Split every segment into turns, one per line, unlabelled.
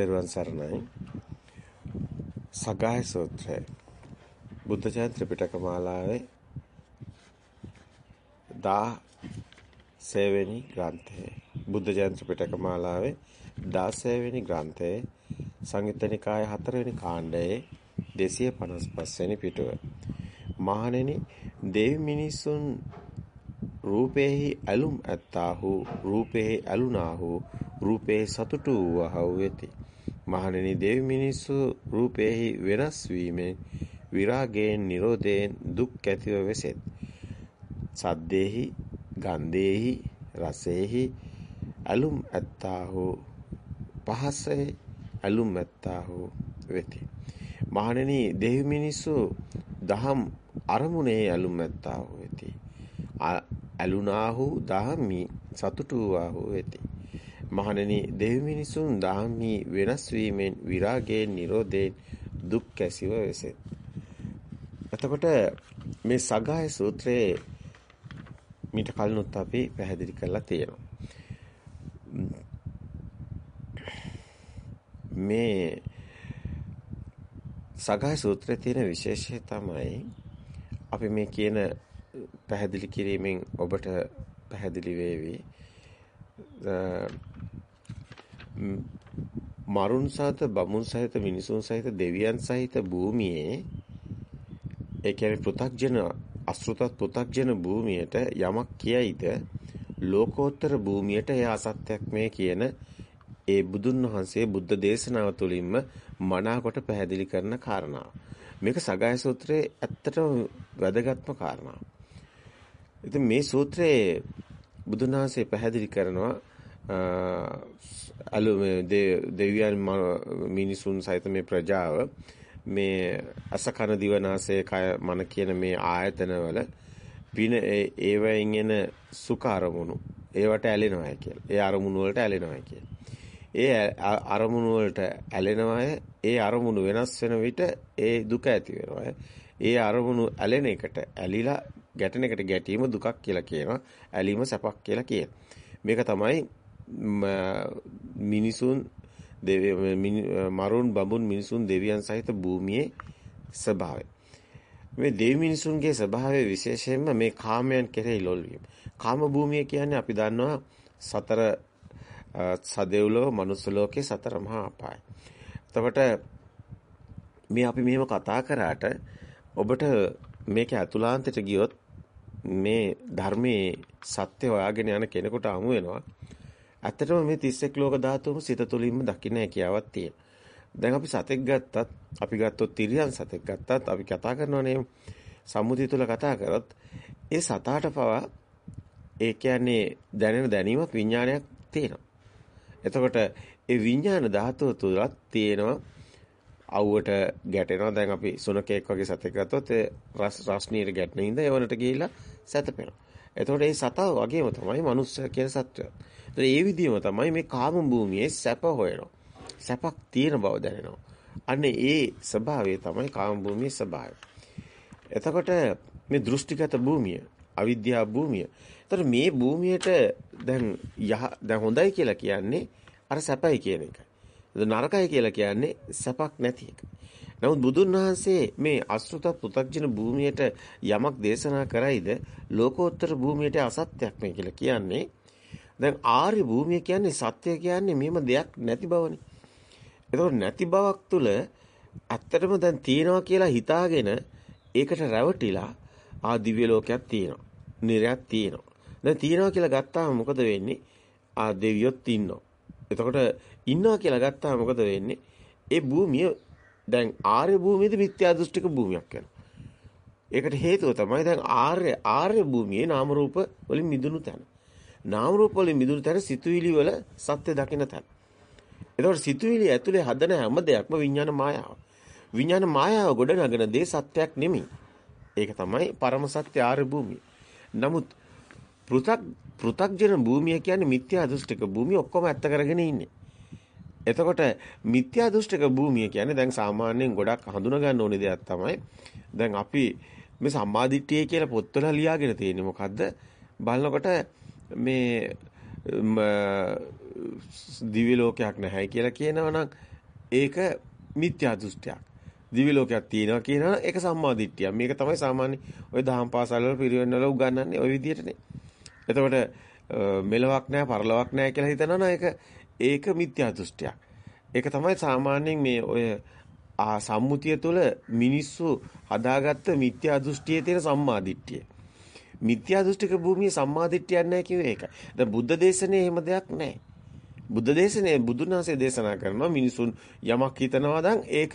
තෙරුවන් සරණයි. සගාය සූත්‍රය. බුද්ධ චරිත පිටක මාලාවේ 16 වෙනි ග්‍රන්ථය. බුද්ධ චරිත පිටක මාලාවේ 16 වෙනි ග්‍රන්ථයේ සංයුත්ත නිකාය 4 වෙනි කාණ්ඩයේ 255 වෙනි පිටුව. මහණෙනි දෙවි මිනිසුන් රූපේහි ඇලුම් ඇත්තාහු රූපේහි ඇලුනාහු රූපේ සතුටු වූවහු වෙති. මහණෙනි දෙවි මිනිස්සු රූපේහි වෙනස් වීමෙන් විරාගයෙන් නිරෝධයෙන් දුක් ඇතිව වෙසෙත්. සද්දේහි ගන්ධේහි රසේහි ඇලුම් ඇත්තාහු පහසේ ඇලුම් ඇත්තාහු වෙති. මහණෙනි දෙවි මිනිස්සු දහම් අරමුණේ ඇලුම් ඇත්තාහු වෙති. ඇලුනාහු දහම්මි සතුටු වූහු වෙති. මහණෙනි දෙවි මිනිසුන් දහම්හි වෙනස් වීමෙන් විරාගයෙන් නිරෝධයෙන් දුක් කැසිව වෙසෙත්. එතකොට මේ සගාය සූත්‍රයේ මීට කලිනුත් අපි පැහැදිලි කරලා තියෙනවා. මේ සගාය සූත්‍රයේ තියෙන විශේෂය තමයි අපි මේ කියන පැහැදිලි කිරීමෙන් ඔබට පැහැදිලි වේවි. මරුන් සහිත බමුන් සහිත මිනිසුන් සහිත දෙවියන් සහිත භූමියේ ඒ කියන්නේ පෘ탁ජන අසෘතත් පෘ탁ජන භූමියට යමක් කියයිද ලෝකෝත්තර භූමියට එය අසත්‍යක් මේ කියන ඒ බුදුන් වහන්සේ බුද්ධ දේශනාව තුළින්ම මනාකොට පැහැදිලි කරන කාරණාව. මේක සගාය සූත්‍රයේ ඇත්තටම වැදගත්ම කාරණාව. ඉතින් මේ සූත්‍රයේ බුදුන් වහන්සේ පැහැදිලි කරනවා අලු දෙවියන් මිනිසුන් සහිත මේ ප්‍රජාව මේ අසකන දිවනාසය කය මන කියන මේ ආයතනවල පින ඒවයින් එන සුඛ අරමුණු ඒවට ඇලෙනවා කියලා. ඒ අරමුණු වලට ඇලෙනවා කියලා. ඒ අරමුණු වලට ඇලෙනවා ඒ අරමුණු වෙනස් වෙන විට ඒ දුක ඇති වෙනවා. ඒ අරමුණු ඇලෙන එකට ඇලිලා ගැටෙන එකට ගැටීම දුකක් කියලා කියනවා. ඇලීම සැපක් කියලා කියනවා. මේක තමයි මිනිසුන් මරුන් බඹුන් මිනිසුන් දෙවියන් සහිත භූමියේ ස්වභාවය. මේ දෙවි මිනිසුන්ගේ ස්වභාවය විශේෂයෙන්ම මේ කාමයන් කෙරෙහි ලොල් වීම. කාම භූමිය කියන්නේ අපි දන්නවා සතර සදෙව්ලොව මනුස්ස ලෝකේ සතර මහා අපාය. එතකොට මේ අපි මෙහෙම කතා කරාට ඔබට මේක ඇතුළාන්තයට ගියොත් මේ ධර්මයේ සත්‍ය හොයාගෙන යන කෙනෙකුට හමු වෙනවා. ඇත්තටම මේ 31 ලෝක ධාතුම සිත තුළින්ම දකින්න හැකියාවක් තියෙනවා. දැන් අපි සතෙක් ගත්තත්, අපි ගත්තොත් තිරියන් සතෙක් ගත්තත් අපි කතා කරනවානේ සම්මුතිය තුළ කතා කරොත් ඒ සතාට පවා ඒ කියන්නේ දැනෙන දැනීමක් විඥානයක් තියෙනවා. එතකොට ඒ විඥාන ධාතුව තුලත් තියෙනවා අවුවට ගැටෙනවා. දැන් අපි සුනකෙක් වගේ සතෙක් ගත්තොත් ඒ රස්නීයට ගැටෙන ඉඳ එවනට ගිහිල්ලා සැතපෙනවා. එතකොට මේ සතා වගේම තමයි මනුස්ස කියන සත්වය. ඒතර ඒ විදිහම තමයි මේ කාම භූමියේ සැප හොයනවා. සැපක් තියෙන බව දැනෙනවා. අන්න ඒ ස්වභාවය තමයි කාම භූමියේ ස්වභාවය. එතකොට මේ දෘෂ්ටිගත භූමිය, අවිද්‍යා භූමිය. එතකොට මේ භූමියට දැන් යහ දැන් හොඳයි කියලා කියන්නේ අර සැපයි කියන එකයි. නරකයි කියලා කියන්නේ සැපක් නැති එක. නමුත් බුදුන් වහන්සේ මේ අසෘත පු탁ජන භූමියට යමක් දේශනා කරයිද ලෝකෝත්තර භූමියට අසත්‍යක් මේ කියලා කියන්නේ. දැන් ආර්ය භූමිය කියන්නේ සත්‍ය කියන්නේ මෙහෙම දෙයක් නැති බවනේ. ඒතකොට නැති බවක් තුල ඇත්තටම දැන් තියනවා කියලා හිතාගෙන ඒකට රැවටිලා ආ දිව්‍ය ලෝකයක් තියෙනවා. නිරයක් තියෙනවා. දැන් තියනවා කියලා ගත්තාම මොකද වෙන්නේ? ආ දෙවියොත් ඉන්නවා. එතකොට ඉන්නවා කියලා ගත්තාම මොකද වෙන්නේ? ඒ භූමිය දැන් ආර්ය භූමියද මිත්‍යා දෘෂ්ටික භූමියක් වෙනවා. ඒකට හේතුව තමයි දැන් ආර්ය ආර්ය භූමියේ නාම රූප වලින් මිදුණු තැන. නාම රූප වලින් මිදුණු තැන සිතුවිලි වල සත්‍ය දකින්න තැන. එතකොට සිතුවිලි ඇතුලේ හදන හැම දෙයක්ම විඥාන මායාව. විඥාන මායාව ගොඩනගන දේ සත්‍යයක් නෙමෙයි. ඒක තමයි පරම සත්‍ය ආර්ය භූමිය. නමුත් පෘ탁 පෘ탁ජන භූමිය කියන්නේ මිත්‍යා දෘෂ්ටික භූමිය ඔක්කොම ඇත්ත කරගෙන ඉන්නේ. එතකොට මිත්‍යා දෘෂ්ටික භූමිය කියන්නේ දැන් සාමාන්‍යයෙන් ගොඩක් හඳුනා ගන්න ඕනේ දෙයක් තමයි. දැන් අපි මේ සම්මාදිට්ඨිය කියලා පොත්වල ලියාගෙන තියෙන්නේ මොකද්ද? බලනකොට මේ දිව්‍ය ලෝකයක් නැහැ කියලා කියනවා නම් ඒක මිත්‍යා දෘෂ්ටියක්. දිව්‍ය ලෝකයක් තියෙනවා කියනවා ඒක සම්මා දිට්ඨියක්. මේක තමයි සාමාන්‍ය ඔය දහම් පාසල් වල පිරිවෙන් වල උගන්වන්නේ ওই විදිහටනේ. එතකොට මෙලවක් නැහැ පරලොවක් නැහැ කියලා හිතනවා ඒක ඒක මිත්‍යා දෘෂ්ටියක්. ඒක තමයි සාමාන්‍යයෙන් මේ ඔය ආ සම්මුතිය තුළ මිනිස්සු හදාගත්ත මිත්‍යා දෘෂ්ටියේ තියෙන සම්මා දිට්ඨිය. මිත්‍යා දෘෂ්ටික භූමියේ සම්මා දිට්ඨියක් නැහැ කිව්වේ ඒක. දැන් බුද්ධ දේශනේ එහෙම දෙයක් නැහැ. බුද්ධ දේශනේ බුදුන් වහන්සේ දේශනා කරනවා මිනිසුන් යමක් හිතනවා නම් ඒක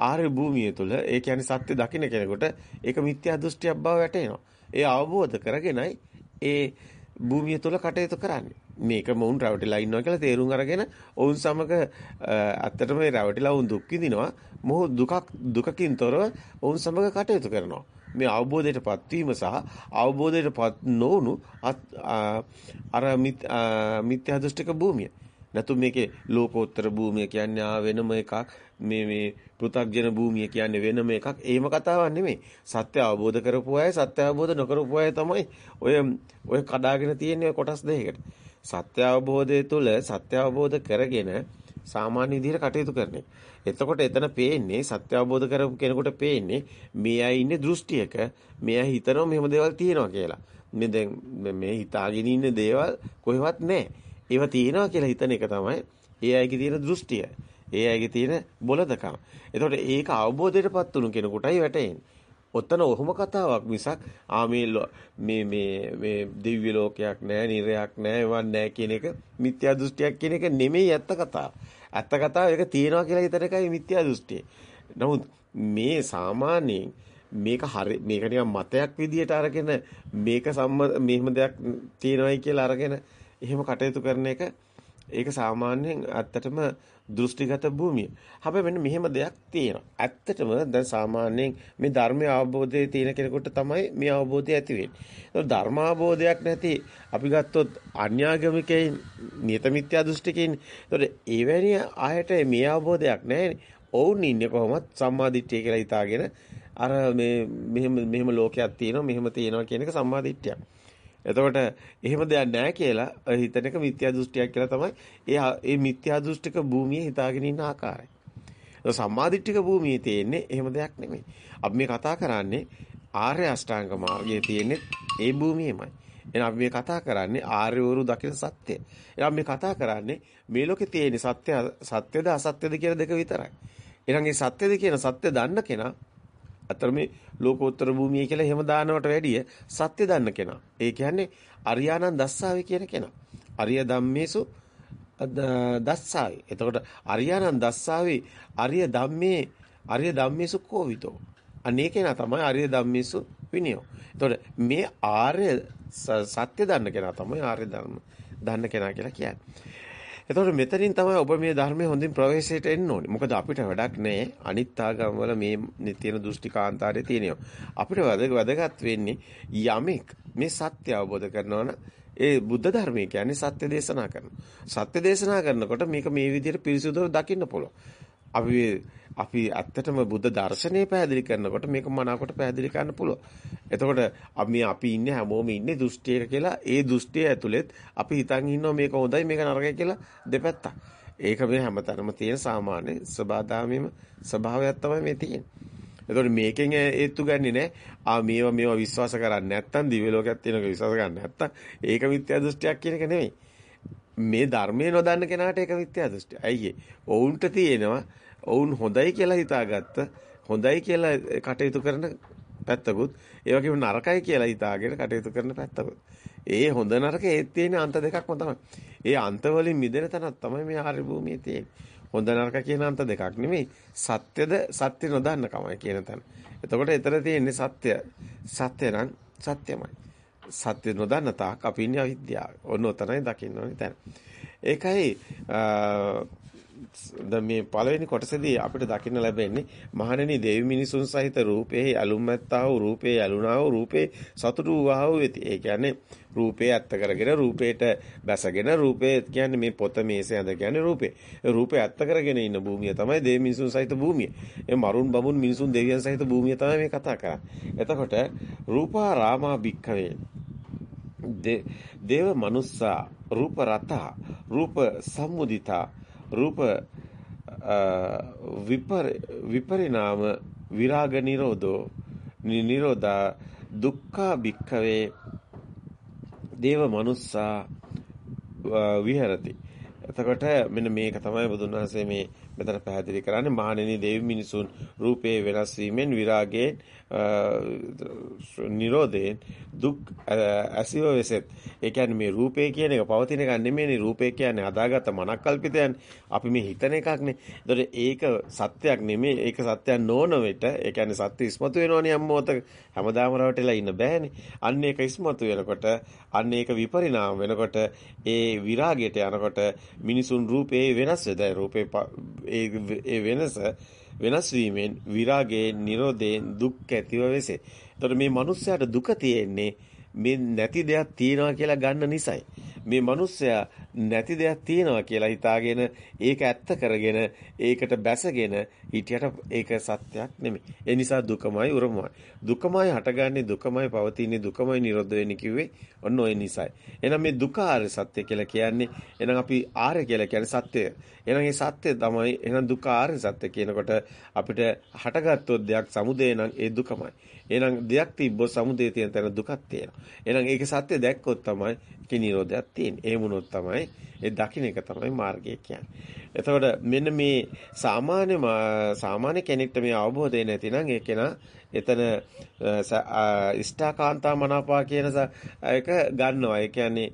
ආර්ය භූමිය තුළ ඒ කියන්නේ සත්‍ය දකින්න කෙනෙකුට ඒක මිත්‍යා දෘෂ්ටියක් බව වැටහෙනවා. ඒ අවබෝධ කරගෙනයි ඒ භූමිය තුළ කටයුතු කරන්නේ. මේක මොවුන් රැවටිලා ඉන්නවා කියලා තේරුම් අරගෙන ඔවුන් සමග ඇත්තටම මේ රැවටිලා වුන් දුක් විඳිනවා. මොහු දුකක් දුකකින් තොරව ඔවුන් සමග කටයුතු කරනවා. මේ අවබෝධයටපත් වීම සහ අවබෝධයටපත් නොවුණු අර මිත්‍යා දෘෂ්ටික භූමිය. නැතු මේකේ ලෝකෝත්තර භූමිය කියන්නේ ආ වෙනම එකක් මේ මේ පෘථග්ජන භූමිය කියන්නේ වෙනම එකක්. එහෙම කතාවක් නෙමෙයි. සත්‍ය අවබෝධ කරපු අය සත්‍ය අවබෝධ නොකරපු අය තමයි ඔය ඔය කඩාගෙන තියෙන කොටස් දෙකකට. සත්‍ය අවබෝධය තුළ සත්‍ය අවබෝධ කරගෙන සාමාන්‍ය විදිහට කටයුතු කරන එක. එතකොට එතන පේන්නේ සත්‍ය අවබෝධ කරපු කෙනෙකුට පේන්නේ මේ අය ඉන්නේ දෘෂ්ටියක මේ අය හිතනවා මෙහෙම දේවල් තියෙනවා කියලා. මේ දැන් මේ හිතාගෙන ඉන්න දේවල් කොහෙවත් නැහැ. ඒවා තියෙනවා කියලා හිතන එක තමයි ඒ අයගේ තියෙන දෘෂ්ටිය. ඒ අයගේ තියෙන බොළඳකම. එතකොට ඒක අවබෝධයටපත් වුණු කෙනෙකුටයි වැටෙන්නේ. ඔතන ඔහොම කතාවක් මිසක් ආ මේ මේ මේ මේ දිව්‍ය ලෝකයක් නැහැ, නිරයක් නැහැ, වන් නැහැ කියන එක මිත්‍යා දෘෂ්ටියක් කියන එක නෙමෙයි ඇත්ත කතාව. ඇත්ත කතාව ඒක තියෙනවා කියලා හිතන එකයි මිත්‍යා දෘෂ්ටිය. නමුත් මේ සාමාන්‍යයෙන් මේක හරි මේක නිකන් මතයක් විදියට අරගෙන මේක සම්ම මෙහෙම දෙයක් තියෙනවයි කියලා අරගෙන එහෙම කටයුතු කරන එක ඒක සාමාන්‍යයෙන් ඇත්තටම දෘෂ්ටිගත භූමිය. හැබැයි මෙන්න මෙහෙම දෙයක් තියෙනවා. ඇත්තටම දැන් සාමාන්‍යයෙන් මේ ධර්මය අවබෝධයේ තියෙන කෙනෙකුට තමයි මේ අවබෝධය ඇති වෙන්නේ. ධර්ම අවබෝධයක් නැති අපි ගත්තොත් අන්‍යාගමිකයින් නියත මිත්‍යා දෘෂ්ටිකයින්. ඒතකොට එවැනි ආයත මේ අවබෝධයක් නැහැ. ඔවුන් ඉන්නේ කොහොමද සම්මාදිට්ඨිය කියලා හිතාගෙන අර මේ මෙහෙම මෙහෙම ලෝකයක් තියෙනවා මෙහෙම තියෙනවා කියන එක සම්මාදිට්ඨියක්. එතකොට එහෙම දෙයක් නැහැ කියලා හිතන එක මිත්‍යා දෘෂ්ටියක් කියලා තමයි ඒ ඒ මිත්‍යා දෘෂ්ටික භූමියේ හිතාගෙන ඉන්න ආකාරය. සම්මාදිට්ඨික භූමියේ තියෙන්නේ එහෙම දෙයක් නෙමෙයි. අපි මේ කතා කරන්නේ ආර්ය අෂ්ටාංග මාර්ගයේ තියෙන්නේ ඒ භූමියේමයි. එහෙනම් අපි මේ කතා කරන්නේ ආර්යවරු දකින සත්‍ය. එහෙනම් මේ කතා කරන්නේ මේ ලෝකේ තියෙන සත්‍ය සත්‍යද අසත්‍යද කියලා දෙක විතරයි. එහෙනම් මේ සත්‍යද කියන සත්‍ය දන්න කෙනා අතර මේ ලෝකෝත්තර භූමිය කියලා එහෙම දානවට වැඩිය සත්‍ය දන්න කෙනා. ඒ කියන්නේ අරියානන් දස්සාවේ කියන කෙනා. අරිය ධම්මේසු දස්සාවේ. එතකොට අරියානන් දස්සාවේ අරිය ධම්මේ අරිය ධම්මේසු කෝවිතෝ. අනේ කෙනා තමයි අරිය ධම්මේසු විනයෝ. එතකොට මේ ආර්ය සත්‍ය දන්න කෙනා තමයි ආර්ය ධර්ම දන්න කෙනා කියලා කියන්නේ. එතකොට මෙතනින් තමයි ඔබ මේ ධර්මයේ හොඳින් ප්‍රවේශයට එන්න ඕනේ. මොකද අපිට වැඩක් නැහැ. අනිත් ආගම් වල මේ තියෙන දෘෂ්ටිකාන්තාරයේ තියෙනවා. අපිට වැදගත් වෙන්නේ යමෙක් මේ සත්‍ය අවබෝධ කරනවා ඒ බුද්ධ ධර්මය කියන්නේ සත්‍ය දේශනා කරනවා. සත්‍ය දේශනා කරනකොට මේක මේ විදිහට පිරිසුදුව දකින්න පුළුවන්. අපි අපි ඇත්තටම බුද්ධ දර්ශනය පැහැදිලි කරනකොට මේක මනාවකට පැහැදිලි කරන්න පුළුවන්. එතකොට අපි අපි ඉන්නේ හැමෝම ඉන්නේ දෘෂ්ටියක කියලා ඒ දෘෂ්ටිය ඇතුළෙත් අපි හිතන් ඉන්නවා මේක හොඳයි මේක නරකයි කියලා දෙපැත්තක්. ඒක මේ හැමතැනම තියෙන සාමාන්‍ය සබාදාමෙම ස්වභාවයක් තමයි මේ තියෙන්නේ. එතකොට මේකෙන් ඒත්තු ගන්නේ නැහැ. ආ මේවා මේවා විශ්වාස කරන්නේ නැත්තම් දිව්‍ය ලෝකයක් තියෙනක විශ්වාස කරන්නේ නැත්තම් ඒක මිත්‍යා දෘෂ්ටියක් කියන එක නෙමෙයි. මේ ධර්මයේ නොදන්න කෙනාට ඒක මිත්‍යා දෘෂ්ටිය. අයියේ. ඔවුන්ට තියෙනවා ඔවුන් හොඳයි කියලා හිතාගත්ත හොඳයි කියලා කටයුතු කරන පැත්තකුත් ඒ වගේම නරකයි කියලා හිතාගෙන කටයුතු කරන පැත්තකුත්. ඒ හොඳ නරක ඒත් තියෙන අන්ත දෙකක්ම තමයි. ඒ අන්ත වලින් මිදෙන තැනක් තමයි මේ ආර්ය භූමියේ තියෙන්නේ. හොඳ නරක කියන අන්ත දෙකක් නෙමෙයි. සත්‍යද සත්‍ය නොදන්න කමයි කියන තැන. එතකොට එතන තියෙන්නේ සත්‍ය. සත්‍ය නම් සත්‍යමයි. සත්‍ය නොදන්න තාක් අපි ඉන්නේ අවිද්‍යාව. ඔන්න ඔතනයි දකින්න ඕනේ තැන. ඒකයි දැන් මේ පළවෙනි කොටසේදී අපිට දකින්න ලැබෙන්නේ මහණෙනි දෙවි මිනිසුන් සහිත රූපේ ඇලුම්මැත්තා වූ රූපේ ඇලුනා වූ රූපේ සතුටු වූවා වූ වෙති. ඒ කියන්නේ රූපේ ඇත්ත කරගෙන රූපේට බැසගෙන රූපේ කියන්නේ මේ පොත මේසේ ඇඳ කියන්නේ රූපේ. රූපේ ඇත්ත කරගෙන ඉන්න භූමිය තමයි දෙවි මිනිසුන් සහිත භූමිය. ඒ මරුන් බමුන් මිනිසුන් දෙවියන් සහිත භූමිය තමයි මේ කතා කරන්නේ. එතකොට රූපා රාමා භික්ඛවේ දේව මනුස්සා රූප රතා රූප සම්මුදිතා රූප විපරිණාම විරාග නිරෝධෝ නිරෝධා දුක්ඛ භික්ඛවේ දේව මනුස්සා විහෙරති. එතකොට මෙන්න මේක තමයි බුදුන් වහන්සේ මේ මෙතන පැහැදිලි කරන්නේ. මහණෙනි දෙවි මිනිසුන් රූපේ වෙනස් වීමෙන් විරාගයෙන් නිරෝධයෙන් දුක් ඇසිව වෙසෙත්. ඒ කියන්නේ මේ රූපේ කියන එක පවතින එකක් නෙමෙයිනේ රූපේ කියන්නේ හදාගත්ත මනක්කල්පිතයන්. අපි මේ හිතන එකක්නේ. ඒතකොට ඒක සත්‍යයක් නෙමෙයි. ඒක සත්‍යයක් නොවන විට ඒ කියන්නේ සත්‍ය ඉස්මතු වෙනවනේ යම් හැමදාම රවටලා ඉන්න බෑනේ. අන්න ඒක ඉස්මතු වෙනකොට අන්න ඒක විපරිණාම වෙනකොට ඒ විරාගයට යනකොට මිනිසුන් රූපේ වෙනස් වෙද රූපේ ඒ වෙනස වෙනස් වීමෙන් විරාගයෙන් නිරෝධයෙන් දුක් ඇතිව වෙසේ. එතකොට මේ මිනිස්යාට දුක තියෙන්නේ මේ නැති දෙයක් තියනවා කියලා ගන්න නිසායි. මේ මිනිස්සයා නැති දෙයක් තියනවා කියලා හිතාගෙන ඒක ඇත්ත කරගෙන ඒකට බැසගෙන හිටියට ඒක සත්‍යයක් නෙමෙයි. ඒ නිසා දුකමයි උරමයි. දුකමයි හටගන්නේ දුකමයි පවතින්නේ දුකමයි නිරෝධ වෙන්නේ කිව්වේ ඔන්න ඔය නිසායි. එහෙනම් මේ දුක ආර්ය සත්‍ය කියලා කියන්නේ එහෙනම් අපි ආර්ය කියලා කියන්නේ සත්‍යය. එහෙනම් මේ සත්‍ය තමයි එහෙනම් දුක ආර්ය සත්‍ය කියනකොට අපිට හටගත්තොත් දෙයක් සමුදේ නම් ඒ දුකමයි. එහෙනම් දෙයක් තිබ්බොත් සමුදේ තියෙන තැන දුකක් තියෙනවා. එහෙනම් ඒක සත්‍ය දැක්කොත් තමයි ඒකේ නිරෝධයක් තියෙන්නේ. ඒ වුණොත් තමයි ඒ දකින්න එක තමයි මාර්ගය කියන්නේ. එතකොට මෙන්න මේ සාමාන්‍ය සාමාන්‍ය කෙනෙක්ට මේ අවබෝධය නැතිනම් ඒ කෙනා එතන ඉෂ්ඨාකාන්තා මනාපා කියන එක ගන්නවා. ඒ කියන්නේ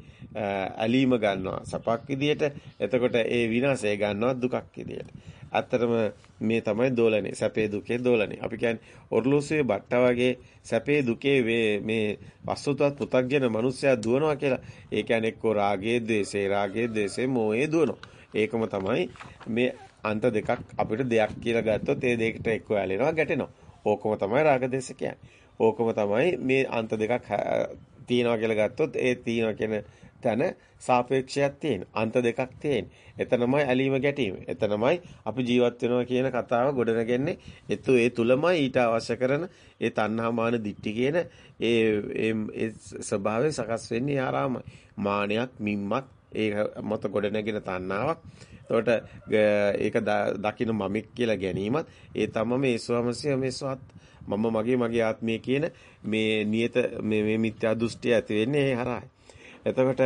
ඇලීම ගන්නවා සපක් විදියට. එතකොට ඒ විනාශය ගන්නවා දුකක් විදියට. ඇත්තටම මේ තමයි දෝලනේ සැපේ දුකේ දෝලනේ. අපි කියන්නේ ඔර්ලෝසුවේ බට්ටා වගේ සැපේ දුකේ මේ වස්තුතවත් පෘථග්ජන මිනිස්සයා දුවනවා කියලා. ඒ කියන්නේ එක්කෝ රාගයේ, ද්වේෂේ, රාගයේ, ද්වේෂේ, මෝහයේ දුවනවා. ඒකම තමයි මේ අන්ත දෙකක් අපිට දෙයක් කියලා ගත්තොත් ඒ දෙකට එක්ක ඇලෙනවා ගැටෙනවා. ඕකම තමයි රාග දේශ කියන්නේ. ඕකම තමයි මේ අන්ත දෙකක් තියනවා කියලා ගත්තොත් ඒ තියනවා කියන තැන සාපේක්ෂයක් තියෙන. අන්ත දෙකක් තියෙන. එතනමයි ඇලීම ගැටීම. එතනමයි අපි ජීවත් වෙනවා කියන කතාව ගොඩනගන්නේ. එතු ඒ තුලමයි ඊට අවශ්‍ය කරන ඒ තණ්හාමාන දිට්ටි කියන ඒ ඒ ස්වභාවය සකස් වෙන්නේ ආරාමයි. මානයක්, මිම්මක් ඒ මත ගොඩනගෙන තණ්හාවක්. එතකොට ඒක දකින්න මමෙක් කියලා ගැනීමත් ඒ තමයි මේ ස්වමසිය මේ ස්වත් මම මගේ මගේ ආත්මය කියන මේ නියත මේ මිත්‍යා දෘෂ්ටිය ඇති වෙන්නේ ඒ හරහායි. එතකොට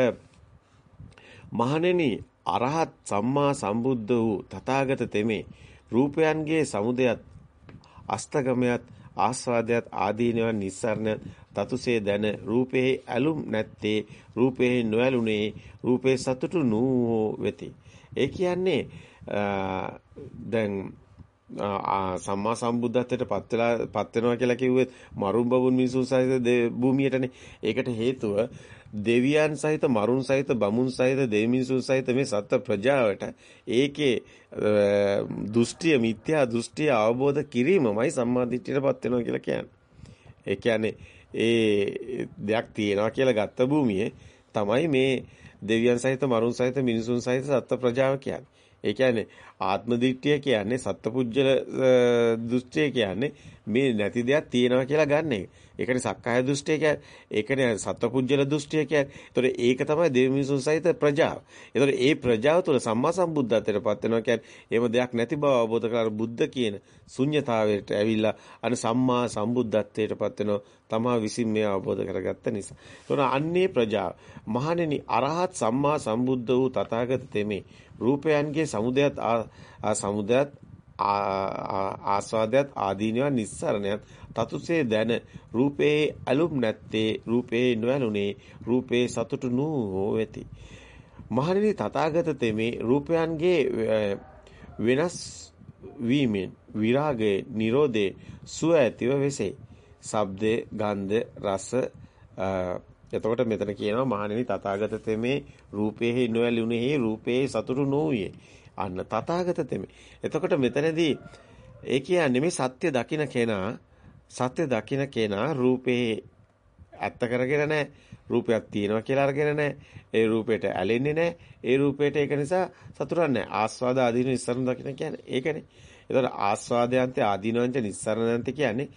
මහණෙනි අරහත් සම්මා සම්බුද්ධ වූ තථාගත තෙමේ රූපයන්ගේ සමුදයත් අස්තගමයත් ආස්වාදයත් ආදීනවන් නිස්සරණ තතුසේ දැන රූපේ ඇලුම් නැත්තේ රූපේ නොඇලුනේ රූපේ සතුටු නූ වෙති ඒ කියන්නේ දැන් සම්මා සම්බුද්ධත්වයට පත් වෙලා පත් වෙනවා කියලා කිව්වෙත් මරුන් බබුන් මිනිසුන් සහිත භූමියටනේ. ඒකට හේතුව දෙවියන් සහිත මරුන් සහිත බමුන් සහිත දෙවි මිනිසුන් සහිත මේ සත්ත්ව ප්‍රජාවට ඒකේ දෘෂ්ටිය මිත්‍යා දෘෂ්ටිය අවබෝධ කිරීමමයි සම්මා දිට්ඨියටපත් වෙනවා කියලා කියන්නේ. ඒ කියන්නේ ඒ දෙයක් තියෙනවා කියලා ගත්ත භූමියේ තමයි මේ දෙවියන් සහිත මරුන් සහිත මිනිසුන් සහිත සත්ත්ව ප්‍රජාව කියන්නේ. ඒ කියන්නේ ආත්ම දිට්ඨිය කියන්නේ සත්පුජ්‍යල දෘෂ්ටිය කියන්නේ මේ නැති දෙයක් තියෙනවා කියලා ගන්න එක. ඒකනේ සක්කාය දෘෂ්ටිය කියන්නේ. ඒකනේ සත්පුජ්‍යල දෘෂ්ටිය කියන්නේ. ඒතොර ඒක තමයි දෙවි මිනිසුන් සහිත ප්‍රජාව. ඒතොර ඒ ප්‍රජාව තුළ සම්මා සම්බුද්ධත්වයට පත් වෙනවා කියන්නේ එහෙම දෙයක් නැති බව අවබෝධ කරලා බුද්ධ කියන ශුන්්‍යතාවයට ඇවිල්ලා අන සම්මා සම්බුද්ධත්වයට පත් වෙනවා. තමා විසින් මේ අවබෝධ කරගත්ත නිසා. ඒතොර අන්නේ ප්‍රජාව මහණෙනි අරහත් සම්මා සම්බුද්ධ වූ තථාගත තෙමේ රූපයන්ගේ සමුදයත් සමුදයත් ආස්වාදයත් ආදීනව නිස්සරණයත් තතුසේ දැන රූපේ ඇලුම් නැත්තේ රූපේ නොඇලුනේ රූපේ සතුටු නූ වෙති මහණෙනි තථාගත තෙමේ රූපයන්ගේ වෙනස් වීමෙන් විරාගයේ නිරෝධේ සුව ඇතිව වෙසේ. ශබ්දේ ගන්ධ රස එතකොට මෙතන කියනවා මහණෙනි තථාගත තෙමේ රූපේහි නොඇලුනේහි රූපේ සතුටු නොවියේ. අන්න තථාගත තෙමේ. එතකොට මෙතනදී ඒ කියන්නේ මේ සත්‍ය දකින්න කෙනා සත්‍ය දකින්න කෙනා රූපේ ඇත්ත කරගෙන නැහැ. රූපයක් තියෙනවා කියලා අරගෙන නැහැ. ඒ රූපයට ඇලෙන්නේ නැහැ. ඒ රූපයට ඒක නිසා සතුටක් නැහැ. ආස්වාද ආදීන නිස්සරණ දකින්න කියන්නේ ඒකනේ. එතකොට ආස්වාදයන්ත ආදීනවන්ත නිස්සරණන්ත කියන්නේ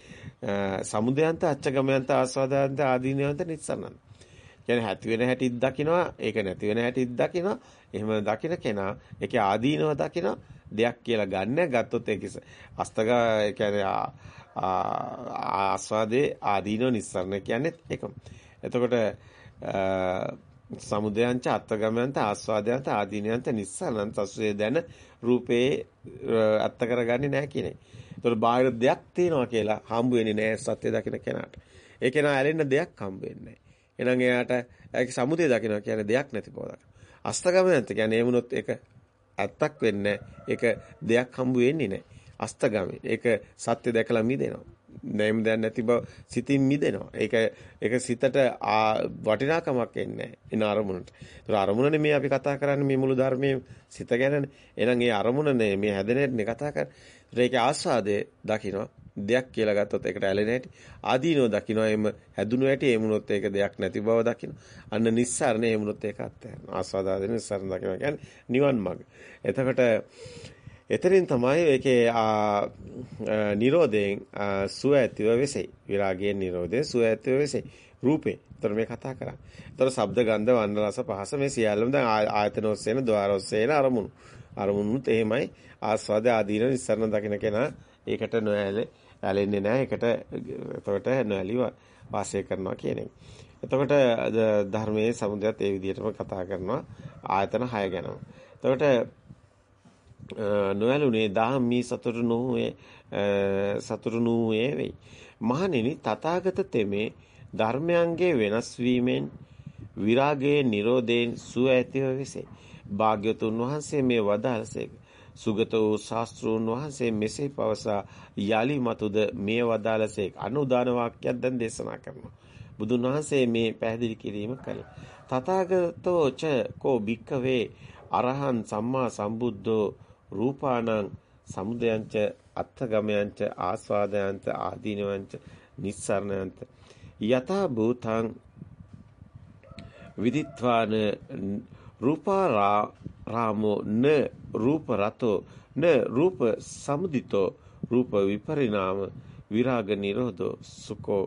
සමුදයන්ත අච්චගමයන්ත ආස්වාදයන්ත ආදීනවන්ත නිස්සරණන්ත. කියන්නේ ඇති වෙන හැටිත් දකිනවා, ඒක නැති වෙන හැටිත් දකිනවා. එහෙම දකින කෙනා ඒකේ ආදීනව දකින දෙයක් කියලා ගන්න ගත්තොත් ඒක අස්තක ඒ කියන්නේ ආස්වාදේ ආදීනව නිස්සරණ කියන්නේ ඒකම. එතකොට සමුදයන්ච අත්තගමයන්ත ආස්වාදයන්ත ආදීනයන්ත නිස්සරණන්ත අසුසේ දැන රූපේ අත්ත කරගන්නේ නැහැ කියන එක. ඒතකොට බාහිර දෙයක් තියෙනවා කියලා හම්බ වෙන්නේ නැහැ සත්‍ය දකින කෙනාට. ඒ කෙනා ඇලෙන්න දෙයක් හම්බ වෙන්නේ නැහැ. එහෙනම් එයාට ඒක සමුදය දකිනවා කියන්නේ දෙයක් නැති බව දකිනවා. අස්තගමයන්ත කියන්නේ ඒ වුණොත් ඒක ඇත්තක් වෙන්නේ ඒක දෙයක් හම්බ වෙන්නේ නැහැ. අස්තගමයි. ඒක සත්‍ය දැකලා මිදෙනවා. නැයිම දැන් නැති බව සිතින් මිදෙනවා. ඒක ඒක සිතට වටිනාකමක් එන්නේ එන අරමුණට. ඒතර අරමුණනේ මේ අපි කතා කරන්නේ මේ මුළු ධර්මයේ සිත ගැනනේ. එහෙනම් ඒ අරමුණනේ මේ හැදෙන්නේ කතා කරන්නේ. ඒකේ ආස්වාදයේ දකින්න දෙයක් කියලා ගත්තොත් ඒකට ඇලෙන හැටි ආදීනෝ දකින්න එම හැදුණු හැටි එමුණොත් ඒක දෙයක් නැති බව දකින්න අන්න නිස්සාරණ එමුණොත් ඒක අත්හැරන ආස්වාදාදෙන නිස්සාරණ දකින්න කියන්නේ නිවන් මඟ. එතකොට එතරින් තමයි ඒකේ නිරෝධයෙන් සුව ඇතිව වෙසෙයි. විරාගයෙන් නිරෝධයෙන් සුව ඇතිව වෙසෙයි. රූපේ. ඒතර මේ කතා කරන්නේ. ඒතර ශබ්ද ගන්ධ වර්ණ රස පහස මේ සියල්ලම දැන් ආයතන ඔස්සේන ద్వාර ඔස්සේන අරමුණු. අරමුණුත් එහෙමයි. ආස්වාද ආදීන නිස්සාරණ දකින්න කෙනා ඒකට නොඇලේ ඇලෙන්නේ නැහැ. ඒකට එතකොට නොඇලිව වාසය කරනවා කියන එක. එතකොට ධර්මයේ සමුදයත් ඒ විදිහටම කතා කරනවා ආයතන 6 ගැනම. එතකොට නොඇලුනේ දහම්මි සතුරු නොවේ සතුරු නොවේ වෙයි. මහණෙනි තථාගත තෙමේ ධර්මයන්ගේ වෙනස් වීමෙන් විරාගයේ Nirodhen සුව ඇතිව වෙසේ. භාග්‍යතුන් වහන්සේ මේ වදාළසේක. සුගත වූ ශාස්ත්‍රූන් වහන්සේ මෙසේ පවසා යලි මතුද මේ වදාළසේක අනුදාන වාක්‍යයක් දැන් දේශනා කරනවා. බුදුන් වහන්සේ මේ පැහැදිලි කිරීම කළා. තථාගතෝ ච කෝ භික්කවේ අරහං සම්මා සම්බුද්ධෝ රූපාණං සමුදයංච අත්ථගමයන්ච ආස්වාදයන්ච ආදීනවංච නිස්සරණයන්ච යතා භූතං විදිත්වාන රූපාරා රාමෝ න රූප රතෝ න රූප සමුදිතෝ රූප විපරිණාම විරාග නිරෝධෝ සුකෝ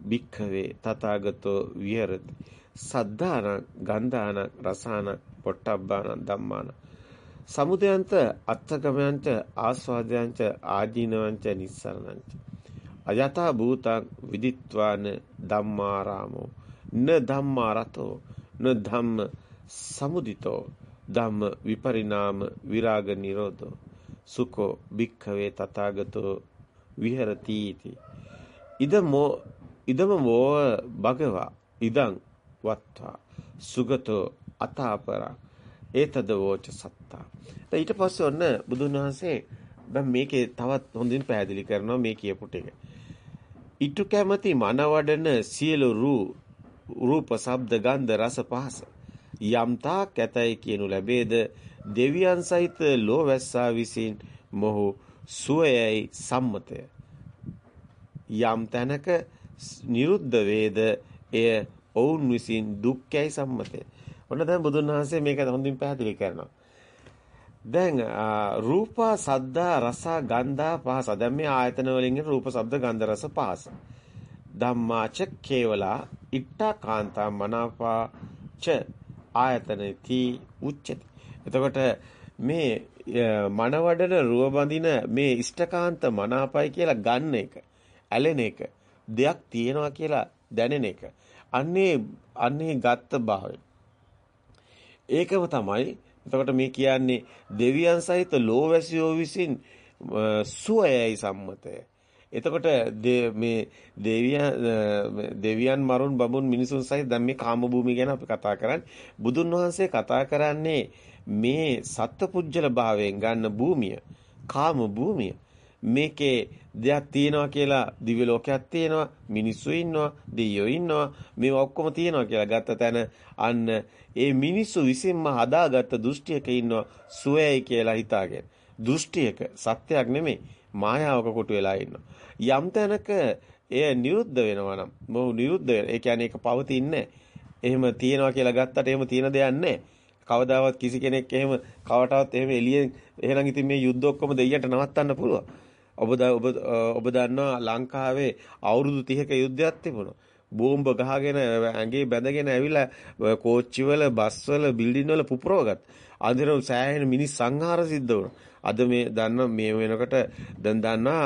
භික්ඛවේ තථාගතෝ විහෙරති. සද්ධාන ගන්ධාන රසාන පොට්ටබ්බාන ධම්මාන. සමුදයන්ත අත්තගමයන්ත ආස්වාදයන්ත ආදීනවන්ත නිස්සරණංච. අයතා භූතං විදිත්වාන ධම්මාරාමෝ. න ධම්මාරතෝ න ධම්ම සමුදිතෝ. ධම්ම විපරිණාම විරාග නිරෝධෝ සුකෝ භික්ඛවේ තථාගතෝ විහෙරති इति. ඉදමෝ ඉදම මෝ භගවා ඉදං වත්තා සුගතෝ අතාපර. ඒතද වෝච සත්තා. ඊට පස්සේ ඔන්න බුදුන් වහන්සේ දැන් මේකේ තවත් හොඳින් පැහැදිලි කරනවා මේ කියපු ටික. ඊට කැමැති මනවඩන සියලු රූ රූප ශබ්ද ගන්ධ රස පහස. යම්තා කැතයි කියනු ලැබේද? දෙවියන් සහිත ලෝවැස්සා විසින් මොහු සුවයයි සම්මතය. යම් තැනක නිරුද්ධ වේද? එය ඔවුන් විසින් දුක්ඛයි සම්මතය. ඔන්න දැන් බුදුන් වහන්සේ මේක හොඳින් පැහැදිලි කරනවා. දැන් රූපා සද්දා රස ගන්ධා පහස. දැන් මේ ආයතන වලින් රූප ශබ්ද ගන්ධ රස පහස. ධම්මාච කේවලා ඉට්ඨා කාන්තා මනාපා ච ආයතනති උච්චති. එතකොට මේ මනවඩන රුව බඳින මේ ඉෂ්ඨකාන්ත මනාපයි කියලා ගන්න එක, ඇලෙන එක, දෙයක් තියෙනවා කියලා දැනෙන එක. අන්නේ අන්නේ ගත්ත භාවය. ඒකම තමයි එතකොට මේ කියන්නේ දෙවියන් සහිත ලෝවැසියෝ විසින් සුවයයි සම්මතය. එතකොට මේ දෙවියන් දෙවියන් මරුන් බඹුන් මිනිසුන් සහිත දැන් මේ කාම භූමිය ගැන අපි කතා කරන්නේ. බුදුන් වහන්සේ කතා කරන්නේ මේ සත්පුජ්‍යල භාවයෙන් ගන්න භූමිය කාම භූමිය. මේකේ දෙයක් තියෙනවා කියලා දිව්‍ය ලෝකයක් තියෙනවා මිනිස්සු ඉන්නවා දෙවියෝ ඉන්නවා. මේ ඔක්කොම තියෙනවා කියලා ගත්ත තැන අන්න ඒ මිනිස්සු විසින්ම හදාගත්ත දෘෂ්ටියක ඉන්නවා සුවයයි කියලා හිතාගෙන. දෘෂ්ටියක සත්‍යයක් නෙමෙයි. මායාවක කොටු වෙලා ඉන්නවා යම් තැනක එය නිරුද්ධ වෙනවා නම් මොහු නිරුද්ධ වෙන. ඒ කියන්නේ ඒක පවතින්නේ එහෙම තියනවා කියලා ගත්තට එහෙම තියෙන දෙයක් නැහැ. කවදාවත් කිසි කෙනෙක් එහෙම කවටවත් එහෙම එළියෙන් එහෙනම් ඉතින් මේ යුද්ධ ඔක්කොම දෙයියන්ට නවත්තන්න පුළුවන්. ඔබ ඔබ ඔබ දන්නවා ලංකාවේ අවුරුදු 30ක යුද්ධයක් තිබුණා. බෝම්බ ගහගෙන ඇඟේ බැඳගෙන ඇවිල්ලා කෝච්චිවල බස්වල බිල්ඩින් වල පුපුරවගත්. අන්තිම සෑහෙන මිනිස් සංහාර සිද්ධ වුණා. අද මේ දන්න මේ වෙනකොට දැන් දන්නා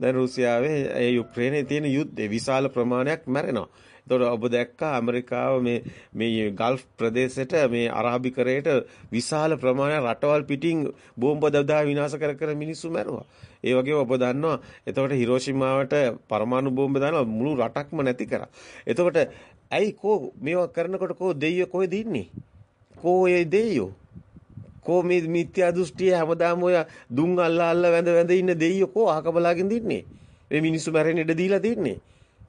දැන් රුසියාවේ ඒ යුක්‍රේනයේ තියෙන යුද්ධේ විශාල ප්‍රමාණයක් මැරෙනවා. එතකොට ඔබ දැක්කා ඇමරිකාව මේ මේ ගල්ෆ් ප්‍රදේශයට මේ අරාබිකරයට විශාල ප්‍රමාණයක් රටවල් පිටින් බෝම්බ දදා විනාශ කර කර මිනිස්සු මැරුවා. ඒ වගේම ඔබ දන්නවා එතකොට හිරෝෂිමාවට පරමාණු බෝම්බ දාලා මුළු රටක්ම නැති කරා. එතකොට ඇයි කෝ මේවා කරනකොට කෝ දෙයියෝ කොහෙද ඉන්නේ? කෝ ඒ දෙයියෝ? කෝ මේ මිත්‍යා දෘෂ්ටිය හැමදාම ඔය දුන් අල්ලා අල්ලා වැඳ වැඳ ඉන්න දෙයියෝ කෝ අහකබලාගෙන දින්නේ? මේ මිනිස්සු මැරෙන්න ඉඩ දීලා තින්නේ.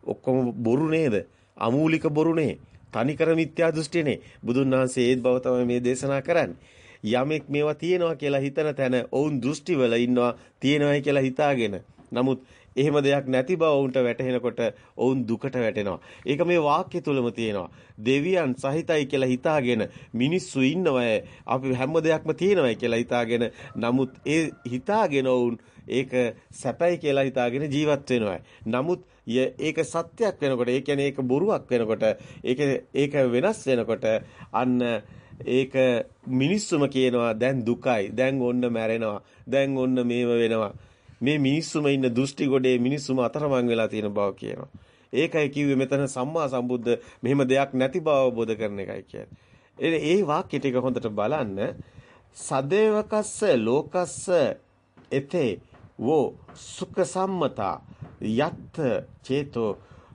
ඔක්කොම බොරු නේද? අමූලික බොරුනේ. තනිකර මිත්‍යා දෘෂ්ටිනේ. බුදුන් වහන්සේ ඒත් බව තමයි මේ දේශනා කරන්නේ. යමෙක් මේවා තියෙනවා කියලා හිතන තැන ඔවුන් දෘෂ්ටිවල ඉන්නවා තියෙනවායි කියලා හිතාගෙන. නමුත් එහෙම දෙයක් නැති බව ඔවුන්ට වැටහෙනකොට ඔවුන් දුකට වැටෙනවා. ඒක මේ වාක්‍ය තුලම තියෙනවා. දෙවියන් සහිතයි කියලා හිතාගෙන මිනිස්සු ඉන්නවය. අපි හැම දෙයක්ම තියෙනවයි කියලා හිතාගෙන නමුත් ඒ හිතාගෙන ඔවුන් ඒක සැපයි කියලා හිතාගෙන ජීවත් වෙනවා. නමුත් ඒක සත්‍යයක් වෙනකොට ඒ කියන්නේ ඒක බොරුවක් වෙනකොට ඒක ඒක වෙනස් වෙනකොට අන්න ඒක මිනිස්සුම කියනවා දැන් දුකයි දැන් ඔන්න මැරෙනවා දැන් ඔන්න මේව වෙනවා මේ මිනිස්සුම ඉන්න දෘෂ්ටි ගොඩේ මිනිස්සුම අතරමං වෙලා තියෙන බව කියනවා. ඒකයි කිව්වේ මෙතන සම්මා සම්බුද්ධ මෙහෙම දෙයක් නැති බව අවබෝධ කරන එකයි කියන්නේ. ඒ වාක්‍ය ටික හොඳට බලන්න. සදේවකස්ස ලෝකස්ස එතේ වෝ සුඛ සම්මතා යත් චේතෝ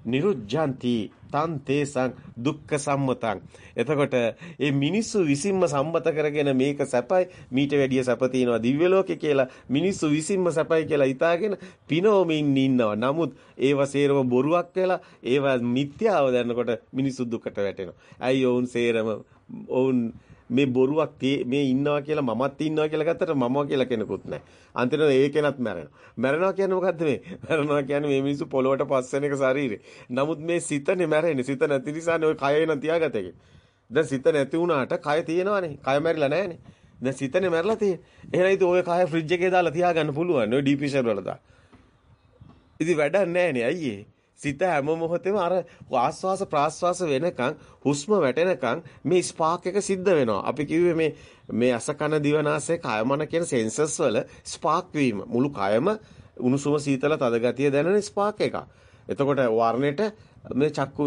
නිරුජ්ජಂತಿ තන් තේසං දුක්ඛ සම්මතං එතකොට මේ මිනිස්සු විසින්ම සම්මත කරගෙන මේක සැපයි මීට වැඩිය සැප තියෙනවා දිව්‍ය ලෝකේ කියලා. මිනිස්සු විසින්ම සැපයි කියලා හිතාගෙන පිනෝමින් ඉන්නවා. නමුත් ඒව සේරම බොරුවක් වෙලා ඒව මිත්‍යාව දැනනකොට මිනිස්සු දුකට වැටෙනවා. ඇයි ඔවුන් සේරම ඔවුන් මේ බොරුවක් මේ ඉන්නවා කියලා මමත් ඉන්නවා කියලා ගත්තට මම කියලා කෙනෙකුත් නැහැ. අන්තිමට ඒ කෙනත් මැරෙනවා. මැරෙනවා කියන්නේ මොකද්ද මේ? මැරෙනවා කියන්නේ මේ මිනිස්සු පොළොවට පස් වෙන එක ශරීරේ. නමුත් මේ සිතනේ මැරෙන්නේ. සිත නැති නිසානේ ওই කය එන තියාගත එකේ. දැන් සිත නැති වුණාට කය තියෙනවනේ. කය මැරිලා නැහැනේ. දැන් සිතනේ මැරලා තියෙන්නේ. එහෙනම් ඉතින් ওই කය ෆ්‍රිජ් එකේ දාලා තියාගන්න පුළුවන්. ওই ඩීප් ප්‍රෙෂර් වල දා. ඉතින් වැඩක් නැහැනේ. අයියේ. සිත හැම මොහොතෙම අර ආස්වාස ප්‍රාස්වාස වෙනකන් හුස්ම වැටෙනකන් මේ ස්පාක් එක සිද්ධ වෙනවා. අපි කිව්වේ මේ මේ අස කන දිව නාසය කය මන කියන සෙන්සර්ස් වල ස්පාක් වීම. මුළු කයම උණුසුම සීතල තද ගතිය දැනෙන ස්පාක් එකක්. එතකොට වර්ණයට මේ චක්කු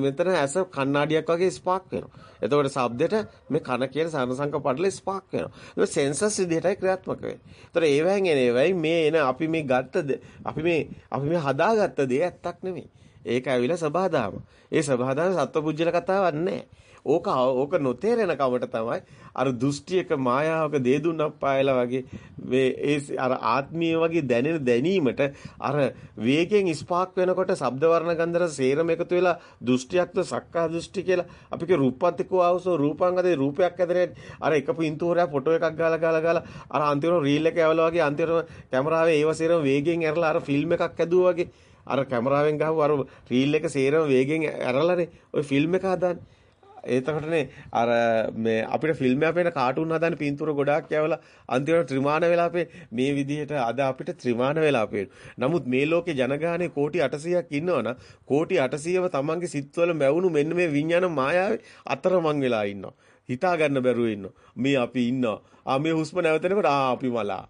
මෙතන ඇස කණ්ණාඩියක් වගේ ස්පාක් වෙනවා. එතකොට ශබ්දෙට මේ කන කියන සනසංක පඩල ස්පාක් වෙනවා. ඒක සෙන්සර්ස් විදිහටයි ක්‍රියාත්මක වෙන්නේ. ඒතර ඒවෙන් එන ඒවයි මේ එන අපි මේ ගත්ත අපි මේ අපි මේ හදාගත්ත දේ ඇත්තක් නෙමෙයි. ඒක ඇවිල්ලා සබහාදාම. ඒ සබහාදාම සත්වපුජ්‍යල කතාවක් නැහැ. ඕක ඕක නොතේරෙන කමට තමයි අර දෘෂ්ටියක මායාවක දේ දුන්නක් පායලා වගේ මේ ඒ අර ආත්මීය වගේ දැනෙන දැනීමට අර වේගයෙන් ස්පාක් වෙනකොට ශබ්ද වර්ණ ගන්ධ රස සේරම එකතු වෙලා දෘෂ්ටියක්ද සක්කා දෘෂ්ටි කියලා අපි කිය රූපපත්තිකෝ ආවසෝ රූපාංගදේ රූපයක් ඇදලා අර එක පින්තූරයක් ෆොටෝ එකක් ගාලා ගාලා ගාලා අර අන්තිම රීල් එක ඇවලා වගේ අන්තිම කැමරාවේ ඒව සේරම වේගයෙන් ඇරලා අර ෆිල්ම් එකක් ඇදුවා වගේ. අර කැමරාවෙන් ගහුව අර රීල් එක සේරම වේගෙන් ඇරලානේ. ওই ෆිල්ම් එක හදාන්නේ. එතකොටනේ අර මේ අපිට ෆිල්ම් එකක් වෙන කාටුන් හදන පින්තූර ගොඩාක් යවලා අන්තිමට ත්‍රිමාන වෙලා අපේ මේ විදිහට අද අපිට ත්‍රිමාන වෙලා අපේ. නමුත් මේ ලෝකේ ජනගහනේ කෝටි 800ක් ඉන්නවනම් කෝටි 800ව තමන්ගේ සිත්වල මැවුණු මෙන්න මේ විඤ්ඤාණ මායාවේ අතරමං වෙලා ඉන්නවා. හිතා ගන්න බැරුව ඉන්නවා. මේ අපි ඉන්නවා. ආ මේ හුස්ම නැවතෙනකොට ආ අපි මලා.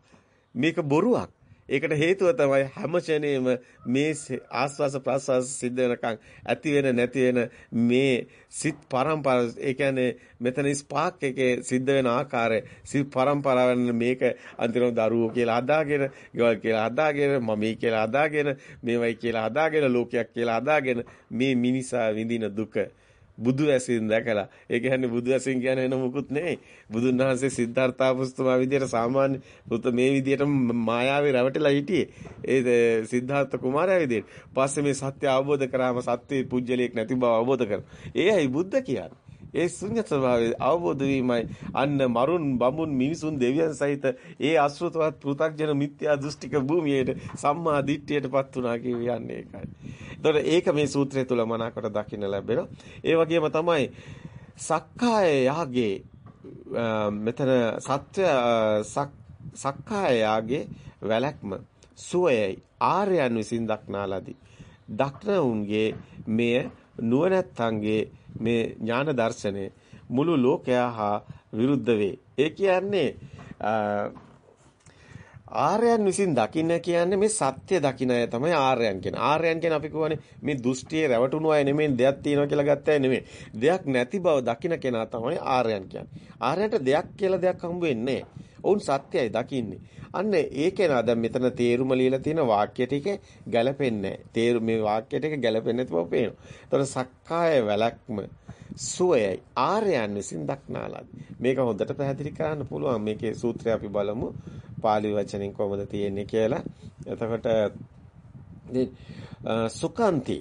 මේක බොරුවක්. ඒකට හේතුව තමයි හැම ෂණේම මේ ආස්වාස ප්‍රාස්වාස සිද්ධ වෙනකන් ඇති වෙන නැති වෙන මේ සිත් පරම්පරාව ඒ කියන්නේ මෙතන ස්පාක් එකේ සිද්ධ වෙන ආකාරය සිත් පරම්පරාවෙන් මේක අන්තිම දරුවෝ කියලා හදාගෙන ගෙවල් කියලා හදාගෙන මමී කියලා හදාගෙන මේවයි කියලා හදාගෙන ලෝකයක් කියලා හදාගෙන මේ මිනිසා විඳින දුක. බුදු ඇසින් දැකලා. ඒ කියන්නේ බුදු ඇසින් කියන්නේ වෙන මොකුත් නෙවෙයි. බුදුන් වහන්සේ සිද්ධාර්ථාපස්තුමා විදියට සාමාන්‍ය පුත මේ විදියට මායාවේ රැවටලා හිටියේ. ඒ සිද්ධාර්ථ කුමාරයා විදියට. පස්සේ මේ සත්‍ය අවබෝධ කරාම සත්‍ය පුජ්‍යලයක් නැති බව අවබෝධ කරා ඒයි බුද්ධ කියන්නේ. ඒ ශුන්‍ය ස්වභාවය අවබෝධ වීමයි අන්න මරුන් බඹුන් මිනිසුන් දෙවියන් සහිත ඒ අසෘතවත් පෘථග්ජන මිත්‍යා දෘෂ්ටික භූමියේට සම්මා දිට්ඨියටපත් වුණා කියන්නේ ඒකයි. එතකොට ඒක මේ සූත්‍රය තුල මනාකොට දකින්න ලැබෙනවා. ඒ වගේම තමයි සක්කාය යාගේ මෙතන සත්‍ය සක්කාය යාගේ වැලැක්ම සුවයයි ආර්යයන් විසින් දක්නා ලදී. දක්නවුන්ගේ මෙය නුවණැත්තන්ගේ මේ ඥාන දර්ශනය මුළු ලෝකයා හා විරුද්ධ වේ. ඒ කියන්නේ ආර්යයන් විසින් දකින්න කියන්නේ මේ සත්‍ය දකින්න අය තමයි ආර්යයන් කියන්නේ. ආර්යයන් කියන්නේ අපි කියවනේ මේ දෘෂ්ටියේ රැවටුණු අය නෙමෙයි දෙයක් තියෙනවා කියලා ගත්ත අය නෙමෙයි. දෙයක් නැති බව දකින්න කෙනා තමයි ආර්යයන් කියන්නේ. ආර්යයන්ට දෙයක් කියලා දෙයක් හම්බ වෙන්නේ ඔවුන් සත්‍යයි දකින්නේ. අන්න ඒ කෙනා දැන් මෙතන තේරුම ලියලා තියෙන වාක්‍ය ටික ගැලපෙන්නේ නැහැ. මේ වාක්‍ය ටික ගැලපෙන්නේ නැති බව පේනවා. ඒතකොට සක්කාය වැලක්ම සුවයයි ආර්යයන් විසින් දක්නාලද මේක හොඳට පැහැදිලි කරන්න පුළුවන් මේකේ සූත්‍රය අපි බලමු පාලි වචනෙන් කොහොමද තියෙන්නේ කියලා. එතකොට සුකාන්ති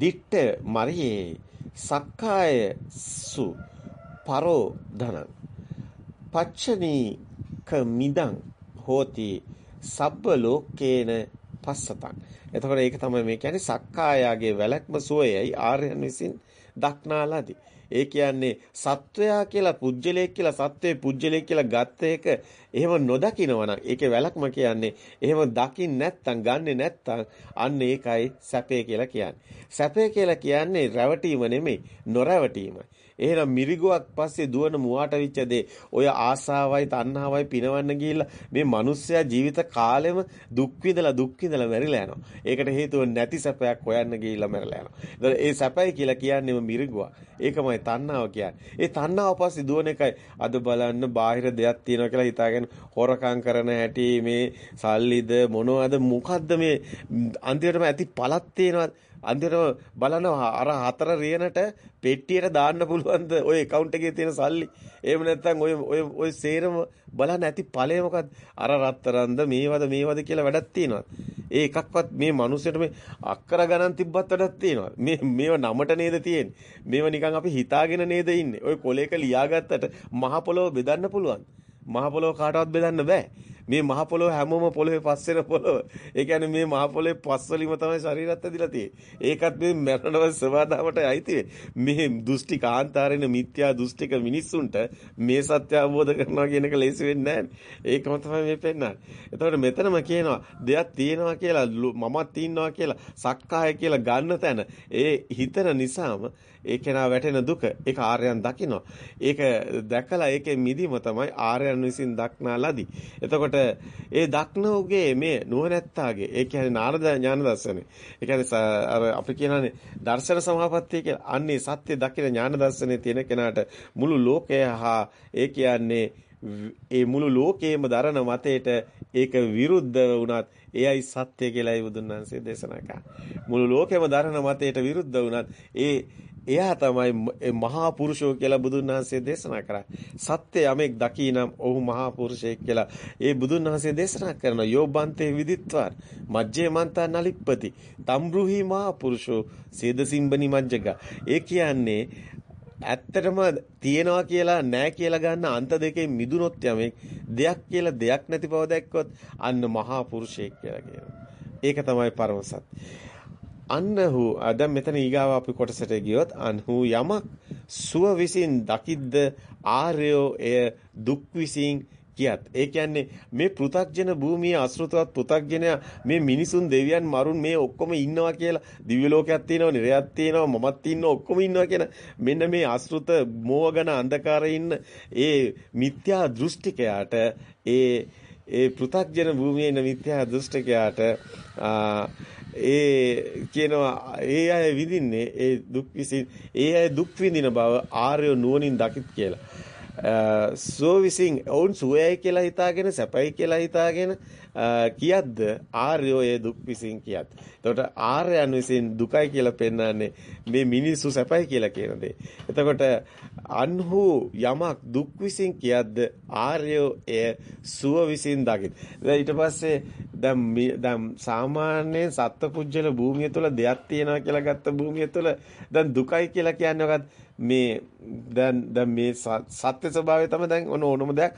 දිට්ඨ මරියේ සක්කාය සු පරෝ ධනං. පච්චනී කමිදං හෝති සබ්බ ලෝකේන පස්සතං. එතකොට ඒක තමයි මේ කියන්නේ සක්කායාගේ වැලක්ම සුවයයි ආර්යයන් විසින් දක්නා ලදී. ඒ කියන්නේ සත්වයා කියලා පුජ්‍යලයක් කියලා සත්වයේ පුජ්‍යලයක් කියලා ගත්ත එක එහෙම නොදකිනවනම් ඒකේ වැලක්ම කියන්නේ එහෙම දකින්න නැත්තම් ගන්නෙ නැත්තම් අන්න ඒකයි සැපේ කියලා කියන්නේ. සැපේ කියලා කියන්නේ රැවටීම නෙමෙයි නොරැවටීමයි. එහෙනම් මිරිගුවක් පස්සේ දුවන මුවාට විච්ච දේ ඔය ආසාවයි තණ්හාවයි පිනවන්න ගිහිල්ලා මේ මිනිස්සයා ජීවිත කාලෙම දුක් විඳලා දුක් විඳලා මැරිලා යනවා. ඒකට හේතුව නැති සැපයක් හොයන්න ගිහිල්ලා මැරිලා යනවා. ඒ සැපයි කියලා කියන්නේම මිරිගුවක්. ඒකමයි තණ්හාව කියන්නේ. ඒ තණ්හාව පස්සේ දුවන එකයි අද බලන්න බාහිර දෙයක් තියෙනවා කියලා හිතාගෙන හොරකම් කරන හැටි මේ සල්ලිද මොනවද මොකද්ද මේ අන්තිමටම ඇති පළක් තියෙනවා අන්තිමට බලන අර හතර රියනට පෙට්ටියට දාන්න පුළුවන්ද ওই account එකේ තියෙන සල්ලි. එහෙම නැත්නම් ඔය ඔය ඔය සේරම බලන්න ඇති ඵලය මොකද්ද? අර රත්තරන්ද මේවද මේවද කියලා වැඩක් තියෙනවා. ඒ එකක්වත් මේ මිනිස්සුන්ට මේ අක්කර ගණන් තිබ්බත් වැඩක් තියෙනවා. මේ මේව නමට නේද තියෙන්නේ. මේව නිකන් අපි හිතාගෙන නේද ඉන්නේ. ඔය කොලේක ලියාගත්තට මහ පොළොව බෙදන්න පුළුවන්. මහ පොළොව කාටවත් බෙදන්න බෑ. මේ මහ පොළොව හැමෝම පොළොවේ පස්සෙන පොළොව. ඒ කියන්නේ මේ මහ පොළොවේ පස් වලින්ම තමයි ශරීරත් ඇදිලා තියෙන්නේ. ඒකත් මේ මරණව සවාදාමට අයිති මේ දෘෂ්ටි කාන්තාරින මිත්‍යා දෘෂ්ටික මිනිස්සුන්ට මේ සත්‍ය අවබෝධ කරනවා කියන එක ලේසි වෙන්නේ නැහැ. ඒකම තමයි මේ පෙන්නන්නේ. එතකොට මෙතනම කියනවා දෙයක් තියෙනවා කියලා මමත් ඉන්නවා කියලා සක්කාය කියලා ගන්න තැන ඒ හිතන නිසාම ඒ කෙනා වැටෙන දුක ඒක ආර්යයන් දකිනවා. ඒක දැකලා ඒකේ මිදීම තමයි ආර්යයන් විසින් දක්නා ලදී. එතකොට ඒ දක්නෝගේ මේ නුවණැත්තාගේ ඒ කියන්නේ නාරද ඥාන දර්ශනේ. ඒ කියන්නේ අර අපි කියනනේ දර්ශන සමාපත්තිය කියලා. අන්නේ සත්‍ය දකින ඥාන දර්ශනේ තියෙන කෙනාට මුළු ලෝකය හා ඒ කියන්නේ ඒ මුළු ලෝකයේම දරන මතයට ඒක විරුද්ධ වුණත් එයයි සත්‍ය කියලායි බුදුන් වහන්සේ දේශනා කළා. මුළු ලෝකෙම දරන මතයට විරුද්ධ වුණත් ඒ එයා තමයි මහා පුරුෂෝ කියලා බුදුන් වහන්සේ දේශනා කරා. සත්‍ය යමෙක් දකීනම් ඔහු මහා පුරුෂයෙක් කියලා ඒ බුදුන් වහන්සේ දේශනා කරන යෝබන්තේ විදිත්වාන් මජ්ජේ මන්තා නලිප්පති තම්රුහි මහා පුරුෂෝ සේදසිම්බනි මජ්ජක. ඒ කියන්නේ ඇත්තටම තියෙනවා කියලා නැහැ කියලා ගන්න අන්ත දෙකේ මිදුනොත් යමෙක් දෙයක් කියලා දෙයක් නැති බව දැක්කොත් අන්න මහා පුරුෂයෙක් කියලා කියනවා. ඒක තමයි පරම සත්‍ය. අන්නහු දැන් මෙතන ඊගාව අපි කොටසට ගියොත් අන්හු යමක් සුව විසින් දකිද්ද ආර්යෝ එය දුක් විසින් කියත්. ඒ කියන්නේ මේ පෘ탁ජන භූමියේ අසෘතවත් පෘ탁ජනයා මේ මිනිසුන් දෙවියන් මරුන් මේ ඔක්කොම ඉන්නවා කියලා. දිව්‍ය ලෝකයක් තියෙනවා නිරයක් තියෙනවා මමත් ඉන්නවා ඔක්කොම ඉන්නවා කියන මෙන්න මේ අසෘත මෝහගන අන්ධකාරයේ ඉන්න ඒ මිත්‍යා දෘෂ්ටිකයාට ඒ ඒ පෘ탁ජන භූමියේ ඉන්න මිත්‍යා දෘෂ්ටිකයාට ඒ කියනවා ඒ අය විඳින්නේ ඒ දුක් විසින් ඒ අය දුක් විඳින බව ආර්ය නුවණින් දකිත් කියලා. සෝ විසින් ඔවුන් සුවයයි කියලා හිතාගෙන සැපයි කියලා හිතාගෙන කියද්ද ආර්යෝ ඒ දුක් විසින් කියත්. එතකොට ආර්යයන් විසින් දුකයි කියලා පෙන්වන්නේ මේ මිනිස්සු සැපයි කියලා කියන දේ. එතකොට අන්හු යමක් දුක් විසින් කියද්ද ආර්යෝ එය සුව විසින් දකිත්. දැන් ඊට පස්සේ දැන් දැන් සාමාන්‍යයෙන් සත්පුජ්‍යල භූමිය තුළ දෙයක් තියෙනවා කියලා ගත්ත භූමිය තුළ දැන් දුකයි කියලා කියන්නේ මොකක්ද? මේ දැන් දැන් මේ සත්‍ය ස්වභාවය තමයි දැන් ඔන ඕනම දෙයක්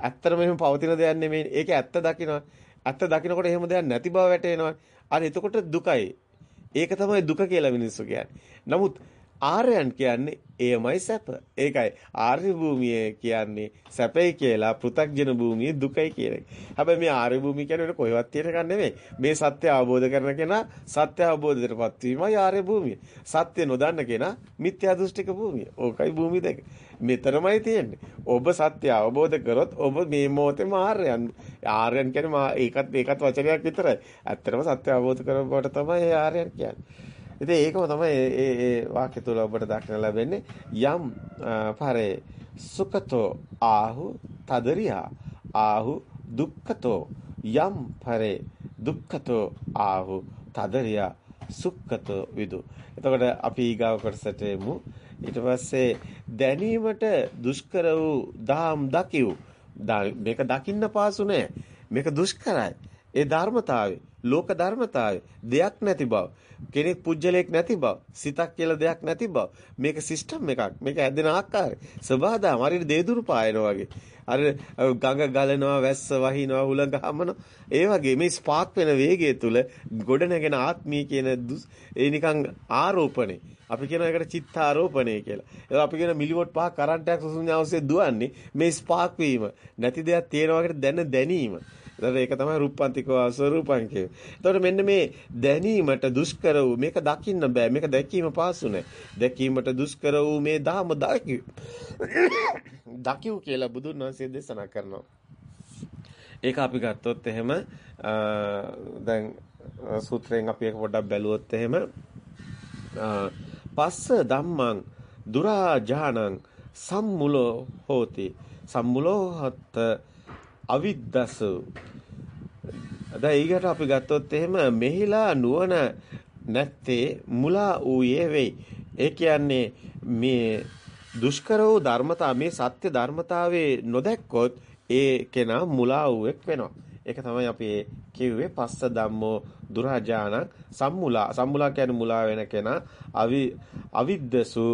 ඇත්තටම එහෙම පවතින දෙයක් නෙමෙයි. ඒක ඇත්ත දකිනවා. ඇත්ත දකිනකොට එහෙම දෙයක් නැති බව වැටහෙනවා. අර එතකොට දුකයි. ඒක තමයි දුක කියලා මිනිස්සු කියන්නේ. නමුත් ආර්යයන් කියන්නේ එයමයි සැප. ඒකයි ආර්ය භූමිය කියන්නේ සැපයි කියලා පෘථග්ජන භූමිය දුකයි කියන එක. හැබැයි මේ ආර්ය භූමිය කියන්නේ කොහෙවත් තියෙන එකක් නෙමෙයි. මේ සත්‍ය අවබෝධ කරන කෙනා සත්‍ය අවබෝධයටපත් වීමයි ආර්ය භූමිය. සත්‍ය නොදන්න කෙනා මිත්‍යා දෘෂ්ටික භූමිය. ඕකයි භූමිය දෙක. මෙතරමයි තියෙන්නේ. ඔබ සත්‍ය අවබෝධ කරොත් ඔබ මේ මොහොතේම ආර්යයන්. ආර්යයන් කියන්නේ ඒකත් ඒකත් වචනයක් විතරයි. ඇත්තටම සත්‍ය අවබෝධ කරගන්නකොට තමයි ආර්යයන් කියන්නේ. ඉතින් ඒකම තමයි ඒ ඒ වාක්‍ය තුල ඔබට දක්න ලැබෙන්නේ යම් පරේ සුඛතෝ ආහු තදරියා ආහු දුක්ඛතෝ යම් පරේ දුක්ඛතෝ ආහු තදරියා සුක්ඛතෝ විදු. එතකොට අපි ඊගාව කොටසට එමු. ඊට පස්සේ දැනීමට දුෂ්කර වූ දහම් දකිව්. මේක දකින්න පාසු නෑ. මේක දුෂ්කරයි. ඒ ධර්මතාවය, ලෝක ධර්මතාවය දෙයක් නැති බව. කෙනෙක් පුජ්‍යලයක් නැති බව, සිතක් කියලා දෙයක් නැති බව. මේක සිස්ටම් එකක්. මේක හැදෙන ආකාරය. සබහාදාම හරියට දේදුරු පායනවා වගේ. අර ගඟ ගලනවා, වැස්ස වහිනවා, හුලඟ හමනවා. ඒ වගේ මේ ස්පාක් වෙන වේගය තුල ගොඩනගෙන ආත්මී කියන ඒ නිකන් ආරෝපණේ. අපි කියන එකට චිත්තාරෝපණය කියලා. ඒක අපි කියන මිලිවොට් පහ කරන්ට් එකක් සුසුම්ඥා ඔස්සේ දුවන්නේ මේ ස්පාක් වීම. නැති දෙයක් තියෙනවා දැන දැනීම. එතකොට ඒක තමයි රූපන්තිකව ස්වરૂපං කියේ. එතකොට මෙන්න මේ දැනීමට දුෂ්කර වූ මේක දකින්න බෑ. මේක දැකීම පාසු නෑ. දැකීමට දුෂ්කර වූ මේ ධහම දකිව්. දකිව් කියලා බුදුන් වහන්සේ දේශනා කරනවා. ඒක අපි ගත්තොත් එහෙම දැන් සූත්‍රයෙන් අපි ඒක පොඩ්ඩක් බැලුවොත් එහෙම පස්ස ධම්මං දුරාජානං සම්මුලෝ හෝති සම්මුලෝ හත් අවිද්දසු දැන් ඊකට අපි ගත්තොත් එහෙම මෙහිලා නුවණ නැත්තේ මුලා ඌයේ වෙයි. ඒ කියන්නේ මේ දුෂ්කර වූ ධර්මතා මේ සත්‍ය ධර්මතාවේ නොදැක්කොත් ඒ කෙනා මුලා වූෙක් වෙනවා. ඒක තමයි අපි කිව්වේ පස්ස ධම්මෝ දුරාජාන සම්මුලා සම්මුලා කියන්නේ මුලා වෙන කෙනා අවි අවිද්දසු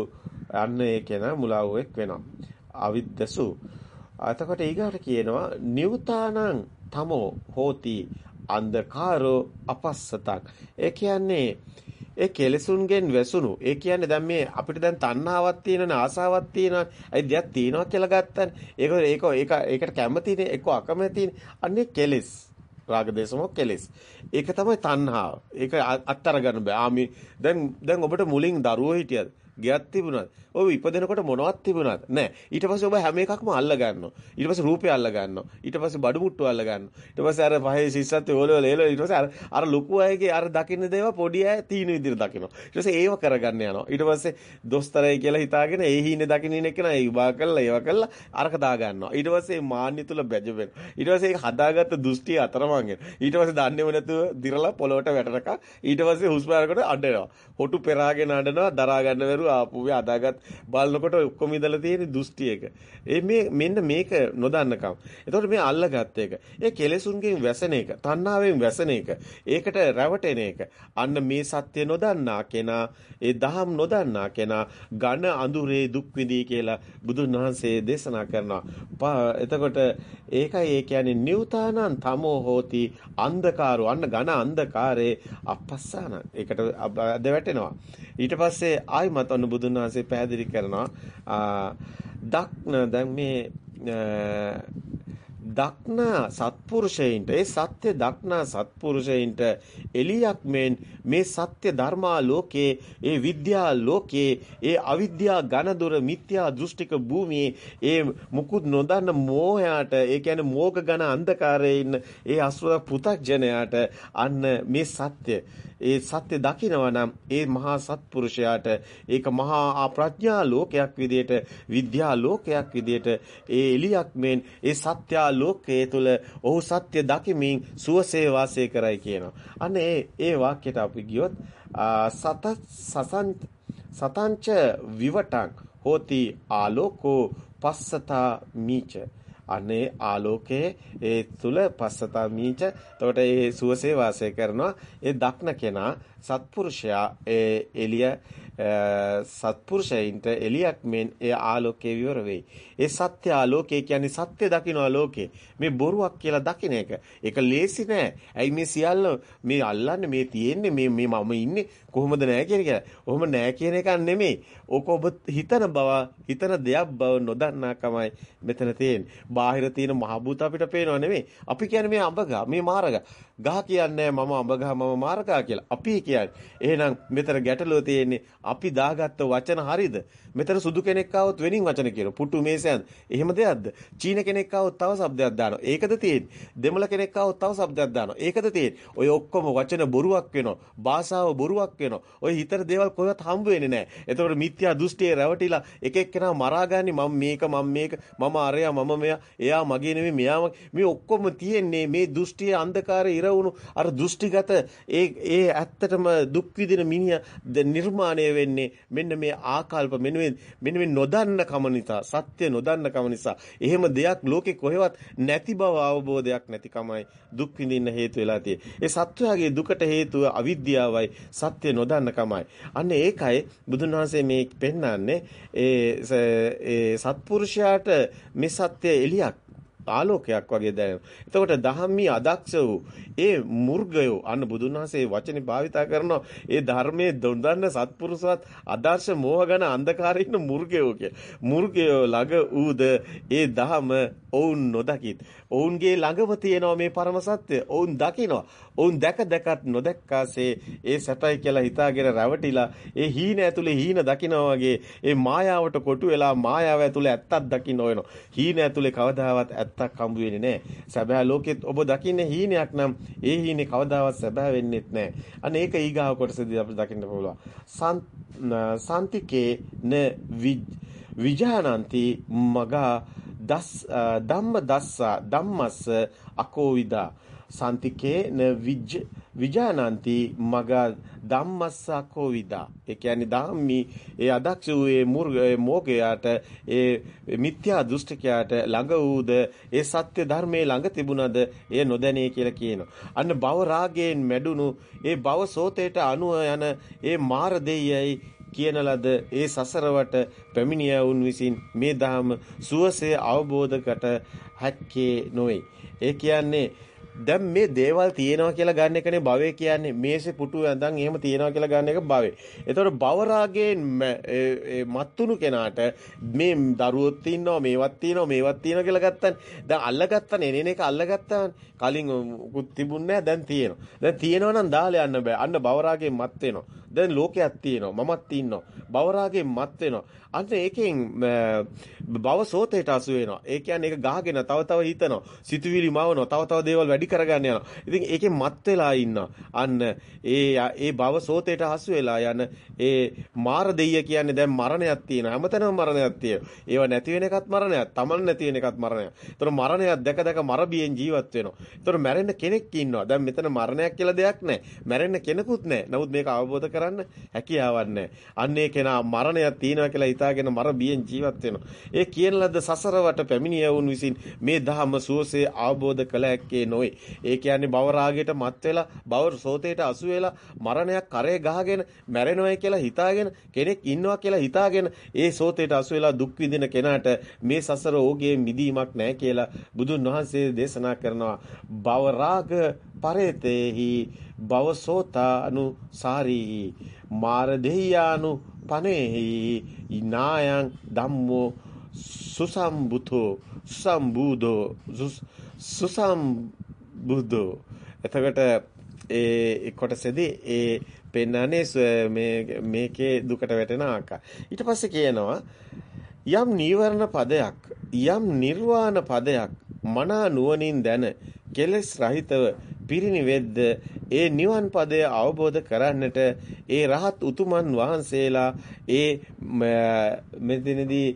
අන්න ඒ කෙනා මුලා වූෙක් වෙනවා. අවිද්දසු එතකොට ඊගාට කියනවා නිව්තානං තමෝ හෝති අන්ධකාරෝ අපස්සතක්. ඒ කියන්නේ ඒ කෙලෙසුන්ගෙන් වැසුණු. ඒ කියන්නේ දැන් මේ අපිට දැන් තණ්හාවක් තියෙනනේ ආසාවක් තියෙනවා. ඒ දෙයක් තියෙනවා කියලා ගත්තනේ. ඒක ඒක ඒක ඒකට කැමතිනේ එක්ක අකමැතිනේ. අන්නේ කෙලෙස්. රාග දේශමෝ කෙලෙස්. ඒක තමයි තණ්හාව. ඒක අත්තර ගන්න බෑ. ආමි දැන් දැන් ඔබට මුලින් දරුවෝ හිටියද? ගෙයක් තිබුණාද? ඔබ ඉපදෙනකොට මොනවත් තිබුණාද? නැහැ. ඊට පස්සේ ඔබ හැම එකක්ම අල්ල ගන්නවා. ඊට පස්සේ රූපය අල්ල ගන්නවා. ඊට පස්සේ බඩු මුට්ටු අල්ල ගන්නවා. ඊට පස්සේ අර පහේ ශිෂ්‍යත්වයේ ඕලවල ඒල ඊට පස්සේ අර අර ලොකු අයගේ අර දකින්න දේවා පොඩි අය තීන විදිහට දකිනවා. ඊට පස්සේ ඒව කරගන්න යනවා. ඊට පස්සේ දොස්තරයි කියලා හිතාගෙන ඒ හීනේ දකින්න ඉන්න කෙනා ඒ විභාග කළා ඒව කළා අරක දා ගන්නවා. ඊට පස්සේ මාන්නය තුල බැජ වෙනවා. ඊට පස්සේ ඒක හදාගත්ත දෘෂ්ටි අතරමං වෙනවා. ඊට පස්සේ දන්නේම නැතුව දිරලා පොළොවට වැටෙනකම් ඊට පස්සේ හුස්ම අරකට අඬනවා. හොටු පෙරාගෙන අඬනවා දරා ගන්න බැරුව ආපු වේ අදාගත් බලනකොට ඔක්කොම ඉඳලා තියෙන දෘෂ්ටි එක. ඒ මේ මෙන්න මේක නොදන්නකම්. එතකොට මේ අල්ලගත් එක. ඒ කෙලෙසුන්ගෙන් වැසෙන එක, තණ්හාවෙන් වැසෙන එක, ඒකට රැවටෙන එක. අන්න මේ සත්‍ය නොදන්නා කෙනා, ඒ දහම් නොදන්නා කෙනා ඝන අඳුරේ දුක් විඳී කියලා බුදුන් වහන්සේ දේශනා කරනවා. එතකොට ඒකයි ඒ කියන්නේ නිව්තානං තමෝ හෝති අන්ධකාරෝ අන්න ඝන අන්ධකාරේ අපස්සාන. ඒකට අද වැටෙනවා. ඊට පස්සේ ආයිමත් අනු බුදුන් වහන්සේ පැහැදිලි කරනවා. දක්න දැන් මේ දක්නා සත්පුරුෂයින්ට ඒ සත්‍ය දක්නා සත්පුරුෂයින්ට එලියක් මෙන් මේ සත්‍ය ධර්මා ලෝකේ ඒ විද්‍යා ලෝකේ ඒ අවිද්‍යා ඝනදොර මිත්‍යා දෘෂ්ටික භූමියේ ඒ මුකුත් නොදන්න මෝහයට ඒ කියන්නේ මෝග ඝන අන්ධකාරයේ ඉන්න ඒ අසුර පු탁ජනයාට අන්න මේ සත්‍ය ඒ සත්‍ය දකිනවා නම් ඒ මහා සත්පුරුෂයාට ඒක මහා ප්‍රඥා ලෝකයක් විදියට විද්‍යා ලෝකයක් විදියට ඒ එලියක් මෙන් ඒ සත්‍ය ලෝකයේ තුල ඔහු සත්‍ය දකිමින් සුවසේ වාසය කරයි කියනවා. අන්න ඒ ඒ වාක්‍යයට අපි ගියොත් සත සසං සතංච විවටං හෝති ආලෝකෝ පස්සතා මීච අනේ ආලෝකයේ ඒ තුල පස්සතා මීච. එතකොට ඒ සුවසේ වාසය කරනවා. ඒ දක්න කෙනා සත්පුරුෂයා ඒ එළිය සත්පුරුෂයින්ට එළියක් මෙන් ඒ ආලෝකයේ විවර වෙයි. ඒ සත්‍ය ආලෝකය කියන්නේ සත්‍ය දකින්න ආලෝකේ. මේ බොරුවක් කියලා දකින්න එක. ඒක ලේසි නෑ. ඇයි මේ සියල්ල මේ අල්ලන්නේ මේ තියෙන්නේ මේ මේ මම ඉන්නේ කොහොමද නෑ කියන එක. ඔහොම නෑ කියන එක නෙමෙයි. ඕක ඔබ හිතන බව, හිතන දෙයක් බව නොදන්නාකමයි මෙතන තියෙන්නේ. බාහිර තියෙන මහ භූත අපිට පේනව නෙමෙයි. අපි කියන්නේ මේ අඹ ගහ, මේ මාරග. ගහ කියන්නේ මම අඹ ගහ මම මාරකා කියලා. අපි කියන්නේ. කියන්නේ. එහෙනම් මෙතන ගැටලුව තියෙන්නේ අපි දාගත්ත වචන හරියද? මෙතන සුදු කෙනෙක් ආවොත් වෙනින් වචන කියනවා. පුටු මේසයන්. එහෙම දෙයක්ද? චීන කෙනෙක් ආවොත් තව શબ્දයක් දානවා. ඒකද තියෙන්නේ. දෙමළ කෙනෙක් ආවොත් තව શબ્දයක් දානවා. ඒකද තියෙන්නේ. ඔය ඔක්කොම වචන බොරුවක් වෙනවා. භාෂාව බොරුවක් වෙනවා. ඔය හිතර දේවල් කොහෙවත් හම්බ වෙන්නේ නැහැ. එතකොට මිත්‍යා දෘෂ්ටියේ රැවටිලා එක එක්කෙනා මරාගන්නේ මම මේක මම මේක මම අරයා මම මෙයා එයා මගේ නෙමෙයි මෙයා මේ ඔක්කොම තියෙන්නේ මේ දෘෂ්ටියේ අන්ධකාරය ඉරවුණු අර දෘෂ්ටිගත ඒ ඒ ඇත්තටම දුක් විඳින මිනිහා නිර්මාණය වෙන්නේ මෙන්න මේ ආකල්ප මෙන්න මෙන්න මේ නොදන්න කම නිසා සත්‍ය නොදන්න කම නිසා එහෙම දෙයක් ලෝකේ කොහෙවත් නැති බව අවබෝධයක් නැතිකමයි දුක් විඳින්න හේතු වෙලා තියෙන්නේ. ඒ සත්වයාගේ දුකට හේතුව අවිද්‍යාවයි සත්‍ය නොදන්න කමයි. අන්න ඒකයි බුදුන් වහන්සේ මේ පෙන්වන්නේ ඒ ඒ සත්පුරුෂයාට මේ සත්‍ය එලියක් ආලෝකයක් වගේ දැනෙනවා. එතකොට දහම්මි අදක්ෂ වූ ඒ මුර්ගයෝ අන්න බුදුන් වහන්සේ වචනේ භාවිතා කරනවා ඒ ධර්මයේ දොඳන්න සත්පුරුෂවත් අදර්ශ මෝහගන අන්ධකාරයේ ඉන්න මුර්ගයෝ කිය. මුර්ගයෝ ළඟ ඌද ඒ දහම ඔවුන් නොදකිත්. ඔවුන්ගේ ළඟම තියෙනවා මේ පරම සත්‍ය. ඔවුන් දකිනවා. ඔවුන් දැක දැකත් නොදැක්කාසේ ඒ සැපයි කියලා හිතාගෙන රැවටිලා ඒ හීන ඇතුලේ හීන දකිනවා වගේ ඒ මායාවට කොටු වෙලා මායාව ඇතුලේ ඇත්තක් දකින්න ඕනෝ. හීන ඇතුලේ කවදාවත් ඇත්තක් හම්බ වෙන්නේ නැහැ. සැබෑ ලෝකෙත් ඔබ දකින්නේ හීනයක් නම් ඒ හීනේ කවදාවත් සැබෑ වෙන්නේත් නැහැ. අන්න ඒක ඊගාව කොටසදී අපිට දකින්න පුළුවන්. සන්තිකේ න විජානන්ති මගා දස් ධම්ම දස්සා ධම්මස්ස අකෝවිදා සන්තිකේ න විජ් විජානන්ති මග ධම්මස්සකෝ විදා ඒ කියන්නේ ධම්මි ඒ අදක්ෂ වූ ඒ මුර්ග මොගයාට ඒ මිත්‍යා දෘෂ්ටිකයාට ළඟ වූද ඒ සත්‍ය ධර්මයේ ළඟ තිබුණද එය නොදැනේ කියලා කියනවා. අන්න භව රාගයෙන් මැඩුණු ඒ භව සෝතේට අනුව යන ඒ මාර දෙයයි කියන ලද ඒ සසරවට පැමිණිය වුන් විසින් මේ ධම සුවසේ අවබෝධකට හැක්කේ නොවේ. ඒ කියන්නේ දැන් මේ දේවල් තියෙනවා කියලා ගන්න එකනේ භවය කියන්නේ මේසේ පුටු ඇඳන් එහෙම තියෙනවා කියලා ගන්න එක භවය. ඒතකොට භව රාගයෙන් මත්තුණු කෙනාට මේ දරුවොත් ඉන්නවා මේවත් තියෙනවා මේවත් තියෙනවා කියලා ගත්තන් දැන් අල්ලගත්තනේ එනේන එක අල්ලගත්තානේ. කලින් කුත් තිබුණේ දැන් තියෙනවා. දැන් තියෙනවා නම් දාලා යන්න බෑ. අන්න භව රාගයෙන් මත් වෙනවා. දැන් ලෝකයක් තියෙනවා මමත් ඉන්නවා. භව රාගයෙන් මත් වෙනවා. අන්න ඒකෙන් භව සෝතේට අසු වෙනවා. ඒ කියන්නේ ඒක ගහගෙන තව තව හිතනවා. සිතුවිලි මවනවා. තව තව දේවල් වැඩි කරගන්න යනවා. ඉතින් ඒකෙන් මත් වෙලා ඉන්නවා. අන්න ඒ ඒ භව සෝතේට හසු වෙලා යන ඒ මාර දෙයිය කියන්නේ දැන් මරණයක් තියෙනවා. හැමතැනම මරණයක් තියෙනවා. ඒව නැති වෙන එකත් මරණයක්. Taman නැති වෙන එකත් මරණයක්. ඒතර මරණයක් දැක දැක මරබියෙන් ජීවත් වෙනවා. ඒතර මැරෙන්න කෙනෙක් ඉන්නවා. දැන් මෙතන මරණයක් කියලා දෙයක් නැහැ. මැරෙන්න කෙනෙකුත් නැහැ. නමුත් මේක අවබෝධ කරන්න හැකියාවක් නැහැ. අන්න ඒ කෙනා මරණයක් තියෙනවා කියලා හිතාගෙන මර බියෙන් ජීවත් වෙනවා. ඒ කියන ලද සසරවට පැමිණිය වුන් විසින් මේ ධහම සුවසේ අවබෝධ කළ හැක්කේ නොවේ. ඒ කියන්නේ භව රාගයට මත් වෙලා භව සෝතේට අසු වෙලා මරණයක් කරේ ගහගෙන මැරෙනවයි කියලා හිතාගෙන කෙනෙක් ඉන්නවා කියලා හිතාගෙන ඒ සෝතේට අසු වෙලා දුක් විඳින කෙනාට මේ සසර ඕගේ මිදීමක් නැහැ කියලා බුදුන් වහන්සේ දේශනා කරනවා. භව රාග පරේතේහි භවසෝතානු සාරී මාර දෙහියානු පනේහි නායං ධම්මෝ සුසම්බුතෝ සම්බුදෝ සුසම්බුදෝ එතකොට ඒ කොටසේදී ඒ පෙන්නන්නේ මේ මේකේ දුකට වැටෙන ආකාර. ඊට පස්සේ කියනවා යම් නීවරණ පදයක් යම් නිර්වාණ පදයක් මනා නුවණින් දැන කෙලස් රහිතව පිරිනිවෙද්ද ඒ නිවන් පදය අවබෝධ කරන්නට ඒ රහත් උතුමන් වහන්සේලා ඒ මෙතනදී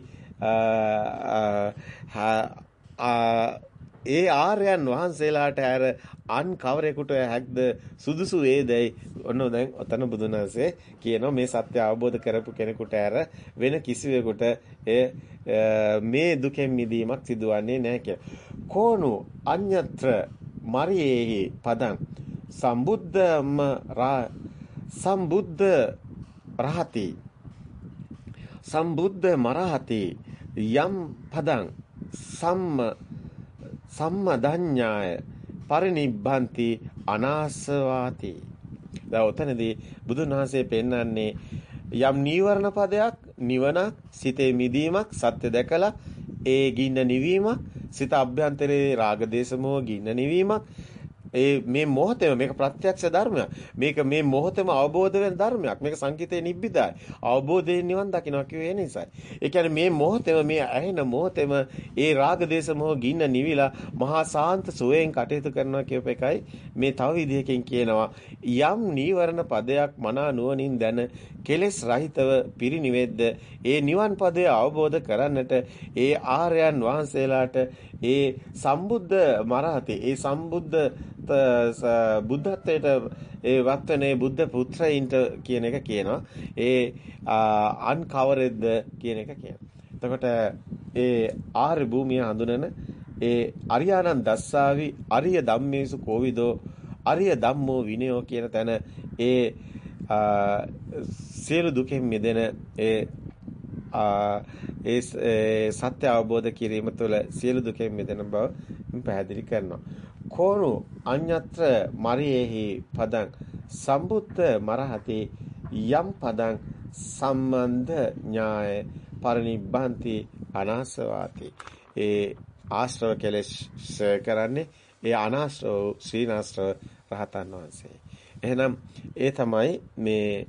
ඒ ආර්යයන් වහන්සේලාට ඇර අන් කවරෙකුට හැක්ද සුදුසු වේදයි ඔන්න දැන් ඔතන බුදුන් වහන්සේ කියනවා මේ සත්‍ය අවබෝධ කරපු කෙනෙකුට ඇර වෙන කිසිවෙකුට මේ දුකෙන් මිදීමක් සිදුවන්නේ නැහැ කියලා. කෝණු අඤ්‍යත්‍ර මරියේහි පදං සම්බුද්ධම රා සම්බුද්ධ රහති. සම්බුද්ධ මරහති යම් පදං සම්ම සම්මදඤ්ඤාය පරිනිබ්බන්ති අනාසවාති. දැන් උතනදී බුදුන් වහන්සේ පෙන්වන්නේ යම් නීවරණ පදයක් නිවනක් සිතේ මිදීමක් සත්‍ය දැකලා ඒ ගින්න නිවීමක් සිත අභ්‍යන්තරේ රාග දේශ මොහ ගින්න නිවීමක්. ඒ මේ මොහොතේම මේක ප්‍රත්‍යක්ෂ ධර්මයක්. මේක මේ මොහොතේම අවබෝධ වෙන ධර්මයක්. මේක සංකිතේ නිබ්බිදායි. අවබෝධයෙන් නිවන් දකින්නවා කියුවේ නිසායි. ඒ කියන්නේ මේ මොහොතේම මේ ඇහෙන මොහොතේම ඒ රාග දේශ මොහ ගින්න නිවිලා මහා සාන්ත සුවයෙන් කටයුතු කරනවා කියප එකයි මේ තව විදිහකින් කියනවා. යම් නීවරණ පදයක් මනා නුවණින් දැන කෙලෙස් රහිතව පිරිනිවෙද්ද ඒ නිවන් පදය අවබෝධ කරන්නට ඒ ආර්යයන් වහන්සේලාට ඒ සම්බුද්ධ මරහතේ ඒ සම්බුද්ධ බුද්ධත්වයට ඒ වත්වනේ බුද්ධ පුත්‍රයින්ට කියන එක කියනවා. ඒ අන් කවරෙද්ද කියන එක කියනවා. එතකොට ඒ ආර්ය භූමිය හඳුනන ඒ අරියානන් දස්සාවි අරිය ධම්මේසු කෝවිදෝ අරිය ධම්මෝ විනයෝ කියන තැන ඒ සියලු දුකෙන් මිදෙන ඒ ඒ සත්‍ය අවබෝධ කිරීම තුළ සියලු දුකෙන් මිදෙන බව පැහැදිලි කරනවා. කෝරු අඤ්ඤත්‍ර මරියේහි පදං සම්බුද්ධ මරහති යම් පදං සම්බන්ධ ඥාය පරිනිබ්බන්ති අනාසවාති ඒ ආශ්‍රව කෙලෙස් කරන්නේ ඒ අනාශ්‍රව ශ්‍රීනාශ්‍රව රහතන් වහන්සේ එහෙනම් ඒ තමයි මේ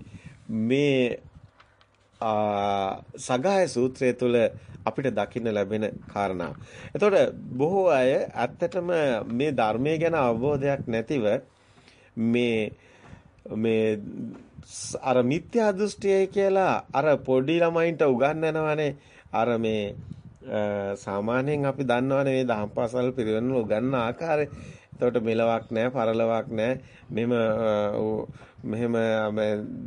මේ සගාය සූත්‍රය තුළ අපිට දකින්න ලැබෙන කාරණා. එතකොට බොහෝ අය ඇත්තටම මේ ධර්මයේ ගැන අවබෝධයක් නැතිව මේ මේ අර මිත්‍යා දෘෂ්ටියයි කියලා අර පොඩි ළමයින්ට උගන්වනවනේ අර මේ සාමාන්‍යයෙන් අපි දන්නවනේ මේ දහම් පාසල් පිරිවෙන්වල උගන්වන ආකාරය. එතකොට මෙලවක් නැහැ, පරලොවක් නැහැ. මෙහෙම මෙහෙම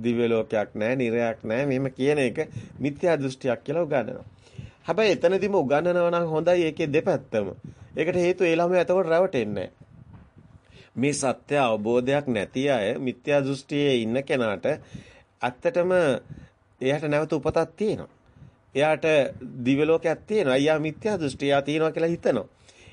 දිව්‍ය ලෝකයක් නැහැ, නිරයක් නැහැ. මෙහෙම කියන එක මිත්‍යා දෘෂ්ටියක් කියලා උගන්වනවා. හැබැයි එතනදිම උගන්වනවා නම් හොඳයි ඒකේ දෙපැත්තම. ඒකට හේතුව ඒ ළමයා එතකොට රැවටෙන්නේ මේ සත්‍ය අවබෝධයක් නැති අය මිත්‍යා දෘෂ්ටියේ ඉන්න කෙනාට ඇත්තටම එයාට නැවත උපතක් තියෙනවා. එයාට දිව්‍ය ලෝකයක් තියෙනවා. අයියා මිත්‍යා දෘෂ්ටිය තියෙනවා කියලා හිතනවා.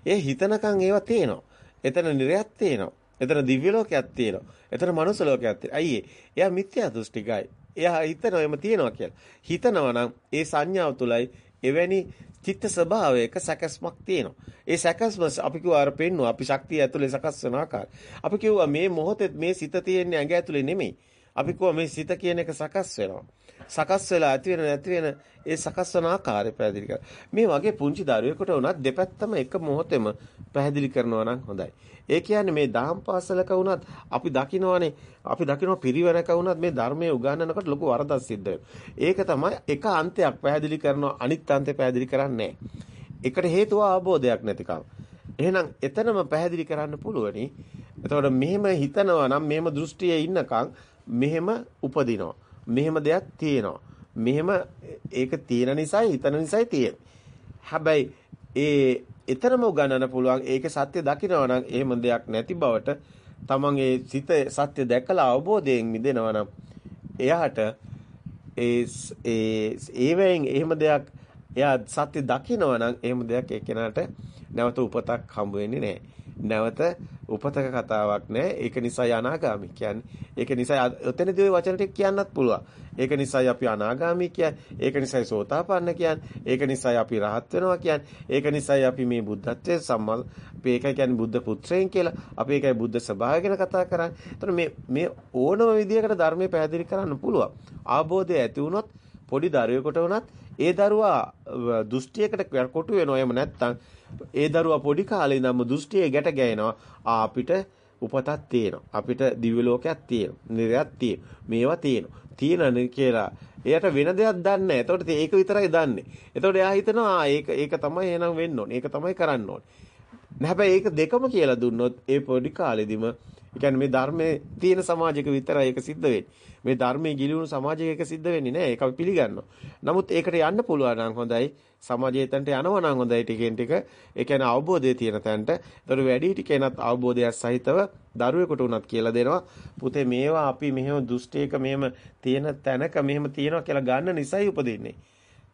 ඒ හිතනකන් ඒවා තියෙනවා. එතන නිරයක් තියෙනවා. එතන දිව්‍ය ලෝකයක් තියෙනවා. එතන මනුස්ස ලෝකයක් තියෙනවා. අයියේ එයා මිත්‍යා දෘෂ්ටිකයි. එයා හිතනවා එම තියෙනවා කියලා. හිතනවා නම් ඒ සංඥාව තුලයි එවැනි චිත්ත ස්වභාවයක සැකස්මක් තියෙනවා. ඒ සැකස්ම අපි කිව්වා අර පෙන්නවා අපි ශක්තිය ඇතුලේ සකස් වෙන ආකාරය. අපි කිව්වා මේ මොහොතේ මේ සිත තියෙන්නේ ඇඟ ඇතුලේ නෙමෙයි. අපි කිව්වා මේ සිත කියන එක සකස් වෙනවා. සකස් වෙලා ඇති වෙන නැති වෙන ඒ සකස් වන ආකාරය පැහැදිලි කරලා. මේ වගේ පුංචි දරුවෙකුට උනත් දෙපැත්තම එක මොහොතෙම පැහැදිලි කරනවා නම් හොඳයි. ඒ කියන්නේ මේ දහම් පාසලක වුණත් අපි දකින්නවානේ අපි දකින්න පිරිවෙනක වුණත් මේ ධර්මයේ උගන්වනකොට ලොකු වරදක් සිද්ධ ඒක තමයි එක අන්තයක් පැහැදිලි කරනවා අනිත් අන්තය පැහැදිලි කරන්නේ එකට හේතුව අවබෝධයක් නැතිකම. එහෙනම් එතනම පැහැදිලි කරන්න පුළුවනි. එතකොට මෙහෙම හිතනවා නම් මෙහෙම දෘෂ්ටියේ ඉන්නකම් මෙහෙම උපදිනවා. මෙහෙම දෙයක් තියෙනවා. මෙහෙම ඒක තියෙන නිසායි හිතන නිසායි තියෙන්නේ. හැබැයි ඒ එතරම් උගන්නන්න පුළුවන් ඒක සත්‍ය දකිනවා නම් එහෙම දෙයක් නැති බවට තමන් ඒ සිත සත්‍ය දැකලා අවබෝධයෙන් මිදෙනවා නම් එයාට ඒ ඒ ඒවෙන් එහෙම දෙයක් එයා සත්‍ය දකිනවා නම් එහෙම දෙයක් ඒ කෙනාට නැවත උපතක් හම්බ වෙන්නේ නැහැ. නැවත උපතක කතාවක් නැහැ. ඒක නිසායි අනාගාමි කියන්නේ. ඒක නිසායි ඔතනදී ওই වචන ටික කියන්නත් පුළුවන්. ඒක නිසායි අපි අනාගාමි කියන්නේ. ඒක නිසායි සෝතාපන්න කියන්නේ. ඒක නිසායි අපි රහත් වෙනවා කියන්නේ. ඒක නිසායි අපි මේ බුද්ධත්වයේ සම්මල් අපි ඒකයි කියන්නේ බුද්ධ පුත්‍රයන් කියලා. අපි ඒකයි බුද්ධ ස්වභාවය ගැන කතා කරන්නේ. එතන මේ මේ ඕනම විදියකට ධර්මයේ පැහැදිලි කරන්න පුළුවන්. ආબોධය ඇති වුණොත් පොඩි දරුවෙකුට වුණත් ඒ දරුවා දෘෂ්ටියකට කොටු වෙනවා. එහෙම නැත්නම් ඒ දරුවා පොඩි කාලේ ඉඳන්ම දෘෂ්ටියේ ගැට ගැහෙනවා. අපිට උපතක් තියෙනවා. අපිට දිව්‍ය ලෝකයක් තියෙනවා. නිරයක් තියෙනවා. මේවා තියෙනවා. තියෙනනේ කියලා. එයාට වෙන දෙයක් දන්නේ නැහැ. එතකොට ඒක විතරයි දන්නේ. එතකොට එයා හිතනවා ඒක ඒක තමයි එහෙනම් වෙන්න ඕනේ. ඒක තමයි කරන්න ඕනේ. හැබැයි ඒක දෙකම කියලා දුන්නොත් ඒ පොඩි කාලෙදිම ඒ කියන්නේ මේ ධර්මයේ තියෙන සමාජයක විතරයි ඒක සිද්ධ වෙන්නේ. මේ ධර්මයේ ගිලිහුණු සමාජයක ඒක සිද්ධ වෙන්නේ නැහැ. ඒක අපි පිළිගන්නවා. නමුත් ඒකට යන්න පුළුවන් නම් හොඳයි. සමාජයේ තැනට යනවා නම් හොඳයි ටිකෙන් ටික. ඒ කියන්නේ අවබෝධය තියෙන තැනට. ඒතර වැඩි ටිකේනත් අවබෝධයක් සහිතව දරුවෙකුට උනත් කියලා දෙනවා. පුතේ මේවා අපි මෙහෙම දුෂ්ටයක මෙහෙම තියෙන තැනක මෙහෙම තියෙනවා කියලා ගන්න නිසයි උපදින්නේ.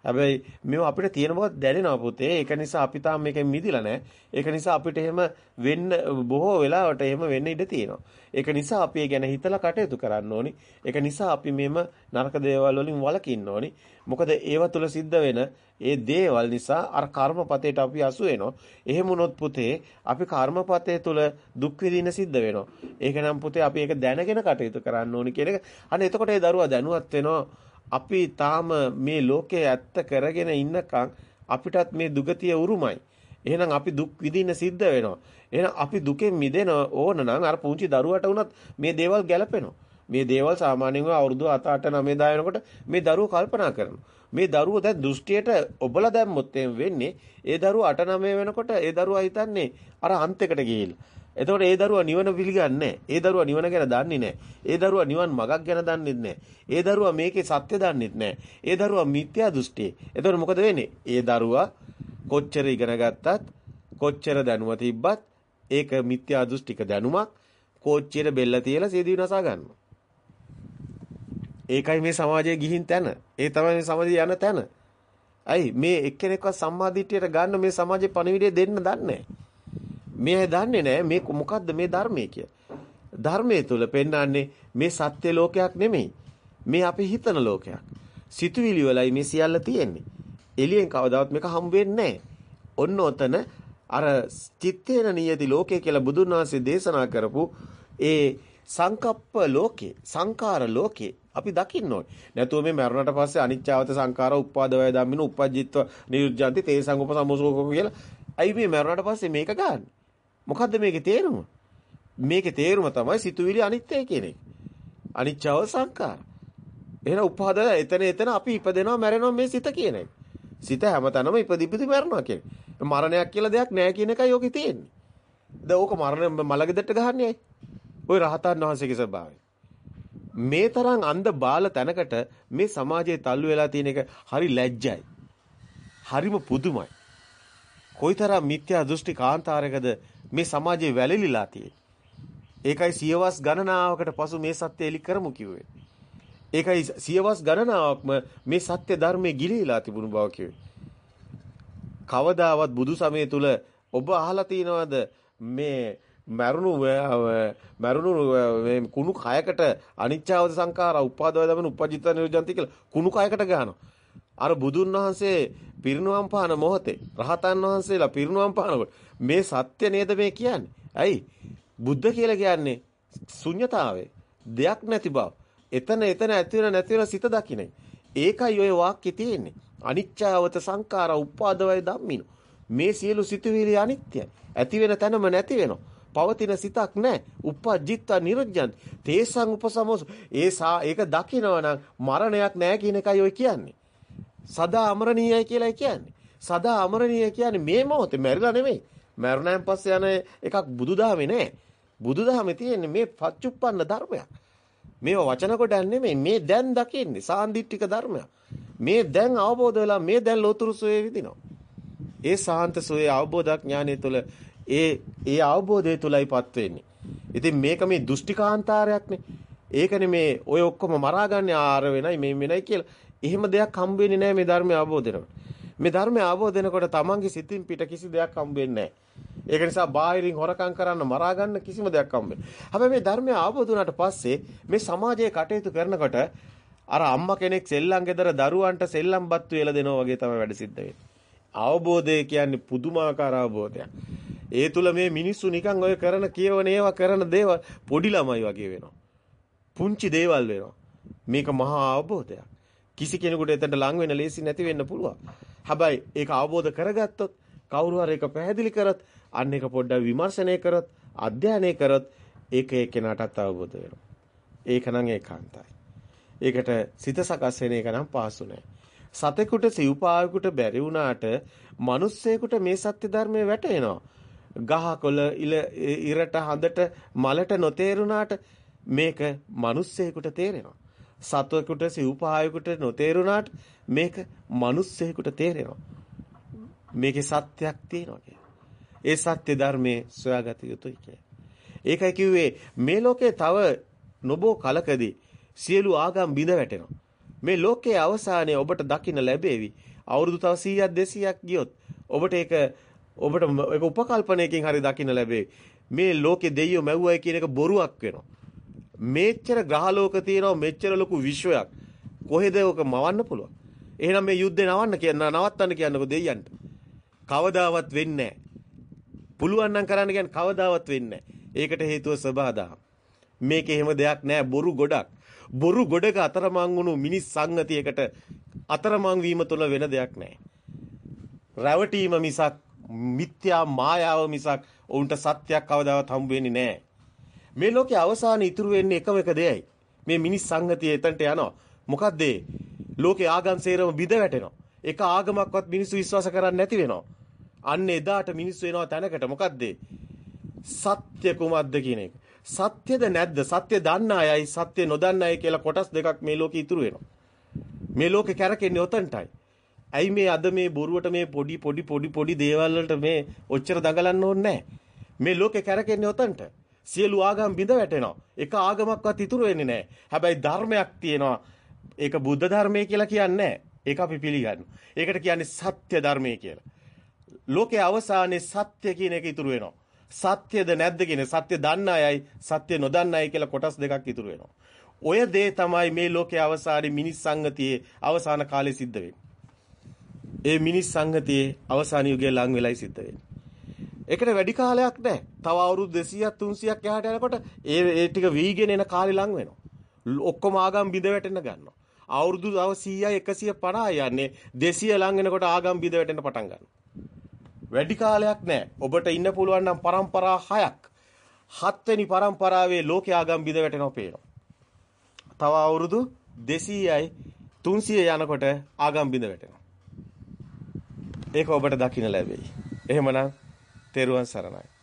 හැබැයි මේව අපිට තියෙන බව දැනෙනවා පුතේ. ඒක නිසා අපි තාම මේකෙන් මිදිලා නැහැ. ඒක නිසා අපිට එහෙම වෙන්න බොහෝ වෙලාවට එහෙම වෙන්න ඉඩ තියෙනවා. ඒක නිසා අපි ඒ ගැන හිතලා කටයුතු කරන්න ඕනි. ඒක නිසා අපි මේම නරක දේවල් වලින් වළකින්න ඕනි. මොකද ඒව තුල සිද්ධ වෙන ඒ දේවල් නිසා අර කර්මපතේට අපි අසු වෙනවා. එහෙම වුණොත් පුතේ අපි කර්මපතේ තුල දුක් විඳින්න සිද්ධ වෙනවා. ඒක නම් පුතේ අපි ඒක දැනගෙන කටයුතු කරන්න ඕනි කියන එක. අන්න එතකොට ඒ දරුවා දැනුවත් වෙනවා. අපි තාම මේ ලෝකයේ ඇත්ත කරගෙන ඉන්නකම් අපිටත් මේ දුගතිය උරුමයි. එහෙනම් අපි දුක් විඳින්න සිද්ධ වෙනවා. එහෙනම් අපි දුකෙන් මිදෙන ඕන නම් අර පුංචි දරුවට උනත් මේ දේවල් ගැලපෙනවා. මේ දේවල් සාමාන්‍යයෙන් අවුරුදු 7 8 9 10 වෙනකොට මේ දරුවෝ කල්පනා කරනවා. මේ දරුවෝ දැන් දෘෂ්ටියට ඔබලා දැම්මොත් වෙන්නේ ඒ දරුවෝ 8 9 වෙනකොට ඒ දරුවා හිතන්නේ අර අන්තයකට ගිහිල්ලා එතකොට ඒ දරුවා නිවන පිළිගන්නේ ඒ දරුවා නිවන ගැන දන්නේ නැහැ. ඒ දරුවා නිවන් මගක් ගැන දන්නේ නැහැ. ඒ දරුවා මේකේ සත්‍ය දන්නේ නැහැ. ඒ දරුවා මිත්‍යා දෘෂ්ටියේ. එතකොට මොකද වෙන්නේ? ඒ දරුවා කොච්චර ඉගෙන ගත්තත් කොච්චර දැනුම තිබ්බත් ඒක මිත්‍යා දෘෂ්ටික දැනුමක් කෝච්චියට බෙල්ල තියලා සීදී විනාසා ගන්නවා. ඒකයි මේ සමාජයේ ගිහින් තැන. ඒ තමයි මේ සමාජයේ යන තැන. අයි මේ එක්කෙනෙක්වත් සම්මාදිටියට ගන්න මේ සමාජයේ පණිවිඩය දෙන්න දන්නේ නැහැ. මේ දන්නේ නැහැ මේ මොකද්ද මේ ධර්මයේ කිය. ධර්මයේ තුල පෙන්වන්නේ මේ සත්‍ය ලෝකයක් නෙමෙයි. මේ අපි හිතන ලෝකයක්. සිතුවිලි වලයි මේ සියල්ල තියෙන්නේ. එළියෙන් කවදාවත් මේක හම් වෙන්නේ ඔන්න ඔතන අර චිත්තේන නියති ලෝකේ කියලා බුදුන් වහන්සේ දේශනා කරපු ඒ සංකප්ප ලෝකේ සංකාර ලෝකේ අපි දකින්න ඕනේ. නැතුව මේ මරණට පස්සේ අනිච්චවත සංකාර උපාද වය ධම්මින උපජ්ජිත්ව නිරුද්ධಂತಿ තේසං උපසමෝසෝක කියලා. අයි මේ මරණට පස්සේ මේක ගන්න. මොකද්ද මේකේ තේරුම? මේකේ තේරුම තමයි සිතුවිලි අනිත්‍යයි කියන එක. අනිච්චව සංකාර. එහෙනම් උපාද එතන එතන අපි ඉපදෙනවා මැරෙනවා මේ සිත කියන එක. සිත හැමතැනම ඉපදිපිදි මැරෙනවා කියන එක. මරණයක් කියලා දෙයක් නැහැ කියන එකයි ඔකේ තියෙන්නේ. දැන් ඕක මරණ මලගෙදරට ගහන්නේ ওই රහතන් වහන්සේගේ ස්වභාවය. මේ තරම් අන්ධ බාල තැනකට මේ සමාජයේ තල්ලු වෙලා තියෙන එක හරි ලැජ්ජයි. හරිම පුදුමයි. කොයිතරම් මිත්‍යා දෘෂ්ටි කාන්තාරයකද මේ සමාජයේ වැළලීලා තියෙන්නේ. ඒකයි සියවස් ගණනාවකට පසු මේ සත්‍ය එලි කරමු කිව්වේ. ඒකයි සියවස් ගණනාවක්ම මේ සත්‍ය ධර්මයේ ගිලිහිලා තිබුණු බව කිව්වේ. කවදාවත් බුදු සමය තුල ඔබ අහලා තියනවද මේ මරුණු මරුණු මේ කුණු කයකට අනිච්චවද සංඛාරා උපාදව දමන උපජිත නිරෝධන්ති කියලා කුණු කයකට ගහනවා. අර බුදුන් වහන්සේ පිරිනුවම් පාන මොහොතේ රහතන් වහන්සේලා පිරිනුවම් පානකොට මේ සත්‍ය නේද මේ කියන්නේ? ඇයි? බුද්ධ කියලා කියන්නේ ශුන්්‍යතාවේ දෙයක් නැති බව. එතන එතන ඇති වෙන නැති වෙන සිත දකින්නේ. ඒකයි ඔය වාක්‍යය තියෙන්නේ. අනිච්චවත සංඛාර උපාදවය ධම්මිනු. මේ සියලු සිතුවිලි අනිත්‍යයි. ඇති වෙන තැනම නැති වෙනවා. පවතින සිතක් නැහැ. උපජ්ජිත්ත නිරුද්ධං. තේසං උපසමෝස. ඒ ඒක දකිනවනම් මරණයක් නැහැ කියන එකයි ඔය කියන්නේ. සදා අමරණීයයි කියලා කියන්නේ. සදා අමරණීය කියන්නේ මේ මොහොතේ මැරිලා නෙමෙයි. මරණයන් පස්සේ යන එකක් බුදුදහමේ නෑ. බුදුදහමේ තියෙන්නේ මේ පච්චුප්පන්න ධර්මයක්. මේව වචන කොටක් නෙමෙයි මේ දැන් දකින්නේ සාන්දිටික ධර්මයක්. මේ දැන් අවබෝධ වෙලා මේ දැන් ලෝතුරු සෝයේ විදිනවා. ඒ සාන්ත සෝයේ අවබෝධ ඥානය තුළ ඒ ඒ අවබෝධය තුලයිපත් වෙන්නේ. ඉතින් මේක මේ දෘෂ්ටිකාන්තාරයක්නේ. ඒකනේ මේ ඔය ඔක්කොම මරාගන්නේ ආර වෙනයි මේ වෙනයි කියලා. එහෙම දෙයක් හම්බ වෙන්නේ නැහැ මේ ධර්මය අවබෝධ වෙනකොට. මේ ධර්මය අවබෝධ වෙනකොට තමන්ගේ සිතින් පිට කිසි දෙයක් හම්බ වෙන්නේ නැහැ. ඒක නිසා බාහිරින් හොරකම් කරන්න මරා ගන්න කිසිම දෙයක් හම්බ වෙන්නේ. හැබැයි මේ ධර්මය අවබෝධ වුණාට පස්සේ මේ සමාජයේ කටයුතු කරනකොට අර අම්මා කෙනෙක් සෙල්ලම් ගෙදර දරුවන්ට සෙල්ලම් බත්තු වේලා දෙනවා වගේ තමයි වැඩ සිද්ධ වෙන්නේ. අවබෝධය කියන්නේ පුදුමාකාර අවබෝධයක්. ඒ තුල මේ මිනිස්සු නිකන් ඔය කරන කියවන ඒවා කරන දේවල් පොඩි ළමයි වගේ වෙනවා. පුංචි දේවල් වෙනවා. මේක මහා අවබෝධයක්. කිසි කෙනෙකුට එතනට ලං වෙන්න ලේසි නැති වෙන්න පුළුවන්. හැබැයි ඒක අවබෝධ කරගත්තොත් කවුරු හරි ඒක පැහැදිලි කරත් අන්න ඒක පොඩ්ඩක් විමර්ශනය කරත් අධ්‍යයනය කරත් ඒක එක්කෙනාටත් අවබෝධ වෙනවා. ඒක නම් ඒකාන්තයි. ඒකට සිත සකස් වෙන එක නම් පාසු නෑ. සතෙකුට සිව්පාවෙකුට බැරි වුණාට මිනිස්සෙකුට මේ සත්‍ය ධර්මයේ වැටෙනවා. ගහකොළ ඉල ඉරට හඳට මලට නොතේරුණාට මේක මිනිස්සෙකුට තේරෙනවා. සත්වයකට සිව්පායකට නොතේරුණාට මේක මිනිස්සෙකුට තේරෙනවා. මේකේ සත්‍යක් තියෙනවා ඒ සත්‍ය ධර්මයේ සොයාගත යුතුයි කියලා. ඒකයි කිව්වේ මේ ලෝකේ තව නොබෝ කලකදී සියලු ආගම් බිඳ වැටෙනවා. මේ ලෝකයේ අවසානයේ ඔබට දකින්න ලැබෙවි. අවුරුදු තව 100ක් 200ක් ගියොත් ඔබට ඒක ඔබට ඒක උපකල්පනයකින් හරි දකින්න ලැබෙවි. මේ ලෝකේ දෙයියෝ මැව්වයි කියන එක බොරුවක් වෙනවා. මෙච්චර ග්‍රහලෝක තියෙනවා මෙච්චර ලොකු විශ්වයක්. කොහෙද ඔක මවන්න පුළුවන්? එහෙනම් මේ යුද්ධේ නවන්න කියන නවත්තන්න කියන්නකෝ දෙයියන්ට. කවදාවත් වෙන්නේ පුළුවන් නම් කරන්න කියන්නේ කවදාවත් වෙන්නේ ඒකට හේතුව සබහාදා. මේකේ එහෙම දෙයක් නෑ බොරු ගොඩක්. බොරු ගොඩක අතරමං වුණු මිනිස් සංගතියකට අතරමං වීම තුළ වෙන දෙයක් නෑ. රැවටීම මිසක් මිත්‍යා මායාව මිසක් ඔවුන්ට සත්‍යයක් කවදාවත් හම්බ වෙන්නේ නෑ. මේ ලෝකේ අවසානයේ ඉතුරු වෙන්නේ එකම එක දෙයයි. මේ මිනිස් සංගතිය එතනට යනවා. මොකද්ද ලෝකේ ආගම් සේරම බිඳ වැටෙනවා. එක ආගමක්වත් මිනිස්සු විශ්වාස කරන්නේ නැති වෙනවා. අන්න එදාට මිනිස්සු එනවා තැනකට මොකද්ද? සත්‍ය කුමක්ද කියන එක. සත්‍යද නැද්ද? සත්‍ය දන්න අයයි සත්‍ය නොදන්න අය කියලා කොටස් දෙකක් මේ ලෝකේ ඉතුරු වෙනවා. මේ ලෝකේ කැරකෙන්නේ ඔතනටයි. ඇයි මේ අද මේ බොරුවට මේ පොඩි පොඩි පොඩි පොඩි දේවල් වලට මේ ඔච්චර දඟලන්න ඕනේ මේ ලෝකේ කැරකෙන්නේ ඔතනට. සියලු ආගම් බිඳ වැටෙනවා. එක ආගමක්වත් ඉතුරු වෙන්නේ නැහැ. හැබැයි ධර්මයක් තියෙනවා. ඒක බුද්ධ ධර්මය කියලා කියන්නේ ඒක අපි පිළිගන්නවා. ඒකට කියන්නේ සත්‍ය ධර්මය කියලා. ලෝකයේ අවසානයේ සත්‍ය කියන එක ඉතුරු වෙනවා. සත්‍යද නැද්ද කියන සත්‍ය දන්න අයයි සත්‍ය නොදන්න අය කියලා කොටස් දෙකක් ඉතුරු වෙනවා. ඔය දේ තමයි මේ ලෝකයේ අවසානයේ මිනිස් සංගතියේ අවසාන කාලේ සිද්ධ වෙන්නේ. ඒ මිනිස් සංගතියේ අවසාන යුගයේ ලඟ වෙලයි සිද්ධ වෙන්නේ. ඒකට වැඩි කාලයක් නැහැ. තව අවුරුදු 200ක් 300ක් එහාට යනකොට ඒ ඒ ටික වීගෙන එන කාලේ ලඟ වෙනවා. ඔක්කොම ආගම් බිඳ වැටෙන්න ගන්නවා. අවුරුදු 100යි 150යි යන්නේ 200 ලඟ වෙනකොට ආගම් බිඳ වැටෙන්න පටන් ගන්නවා. වැඩි කාලයක් නැහැ. ඔබට ඉන්න පුළුවන් නම් પરම්පරා 6ක්. හත්වෙනි પરම්පරාවේ ලෝක ආගම් බිඳ වැටෙනවා පේනවා. තව අවුරුදු 200යි 300 යනකොට ආගම් බිඳ වැටෙනවා. ඒක ඔබට දකින්න ලැබෙයි. එහෙමනම් තෙරුවන් සරණයි.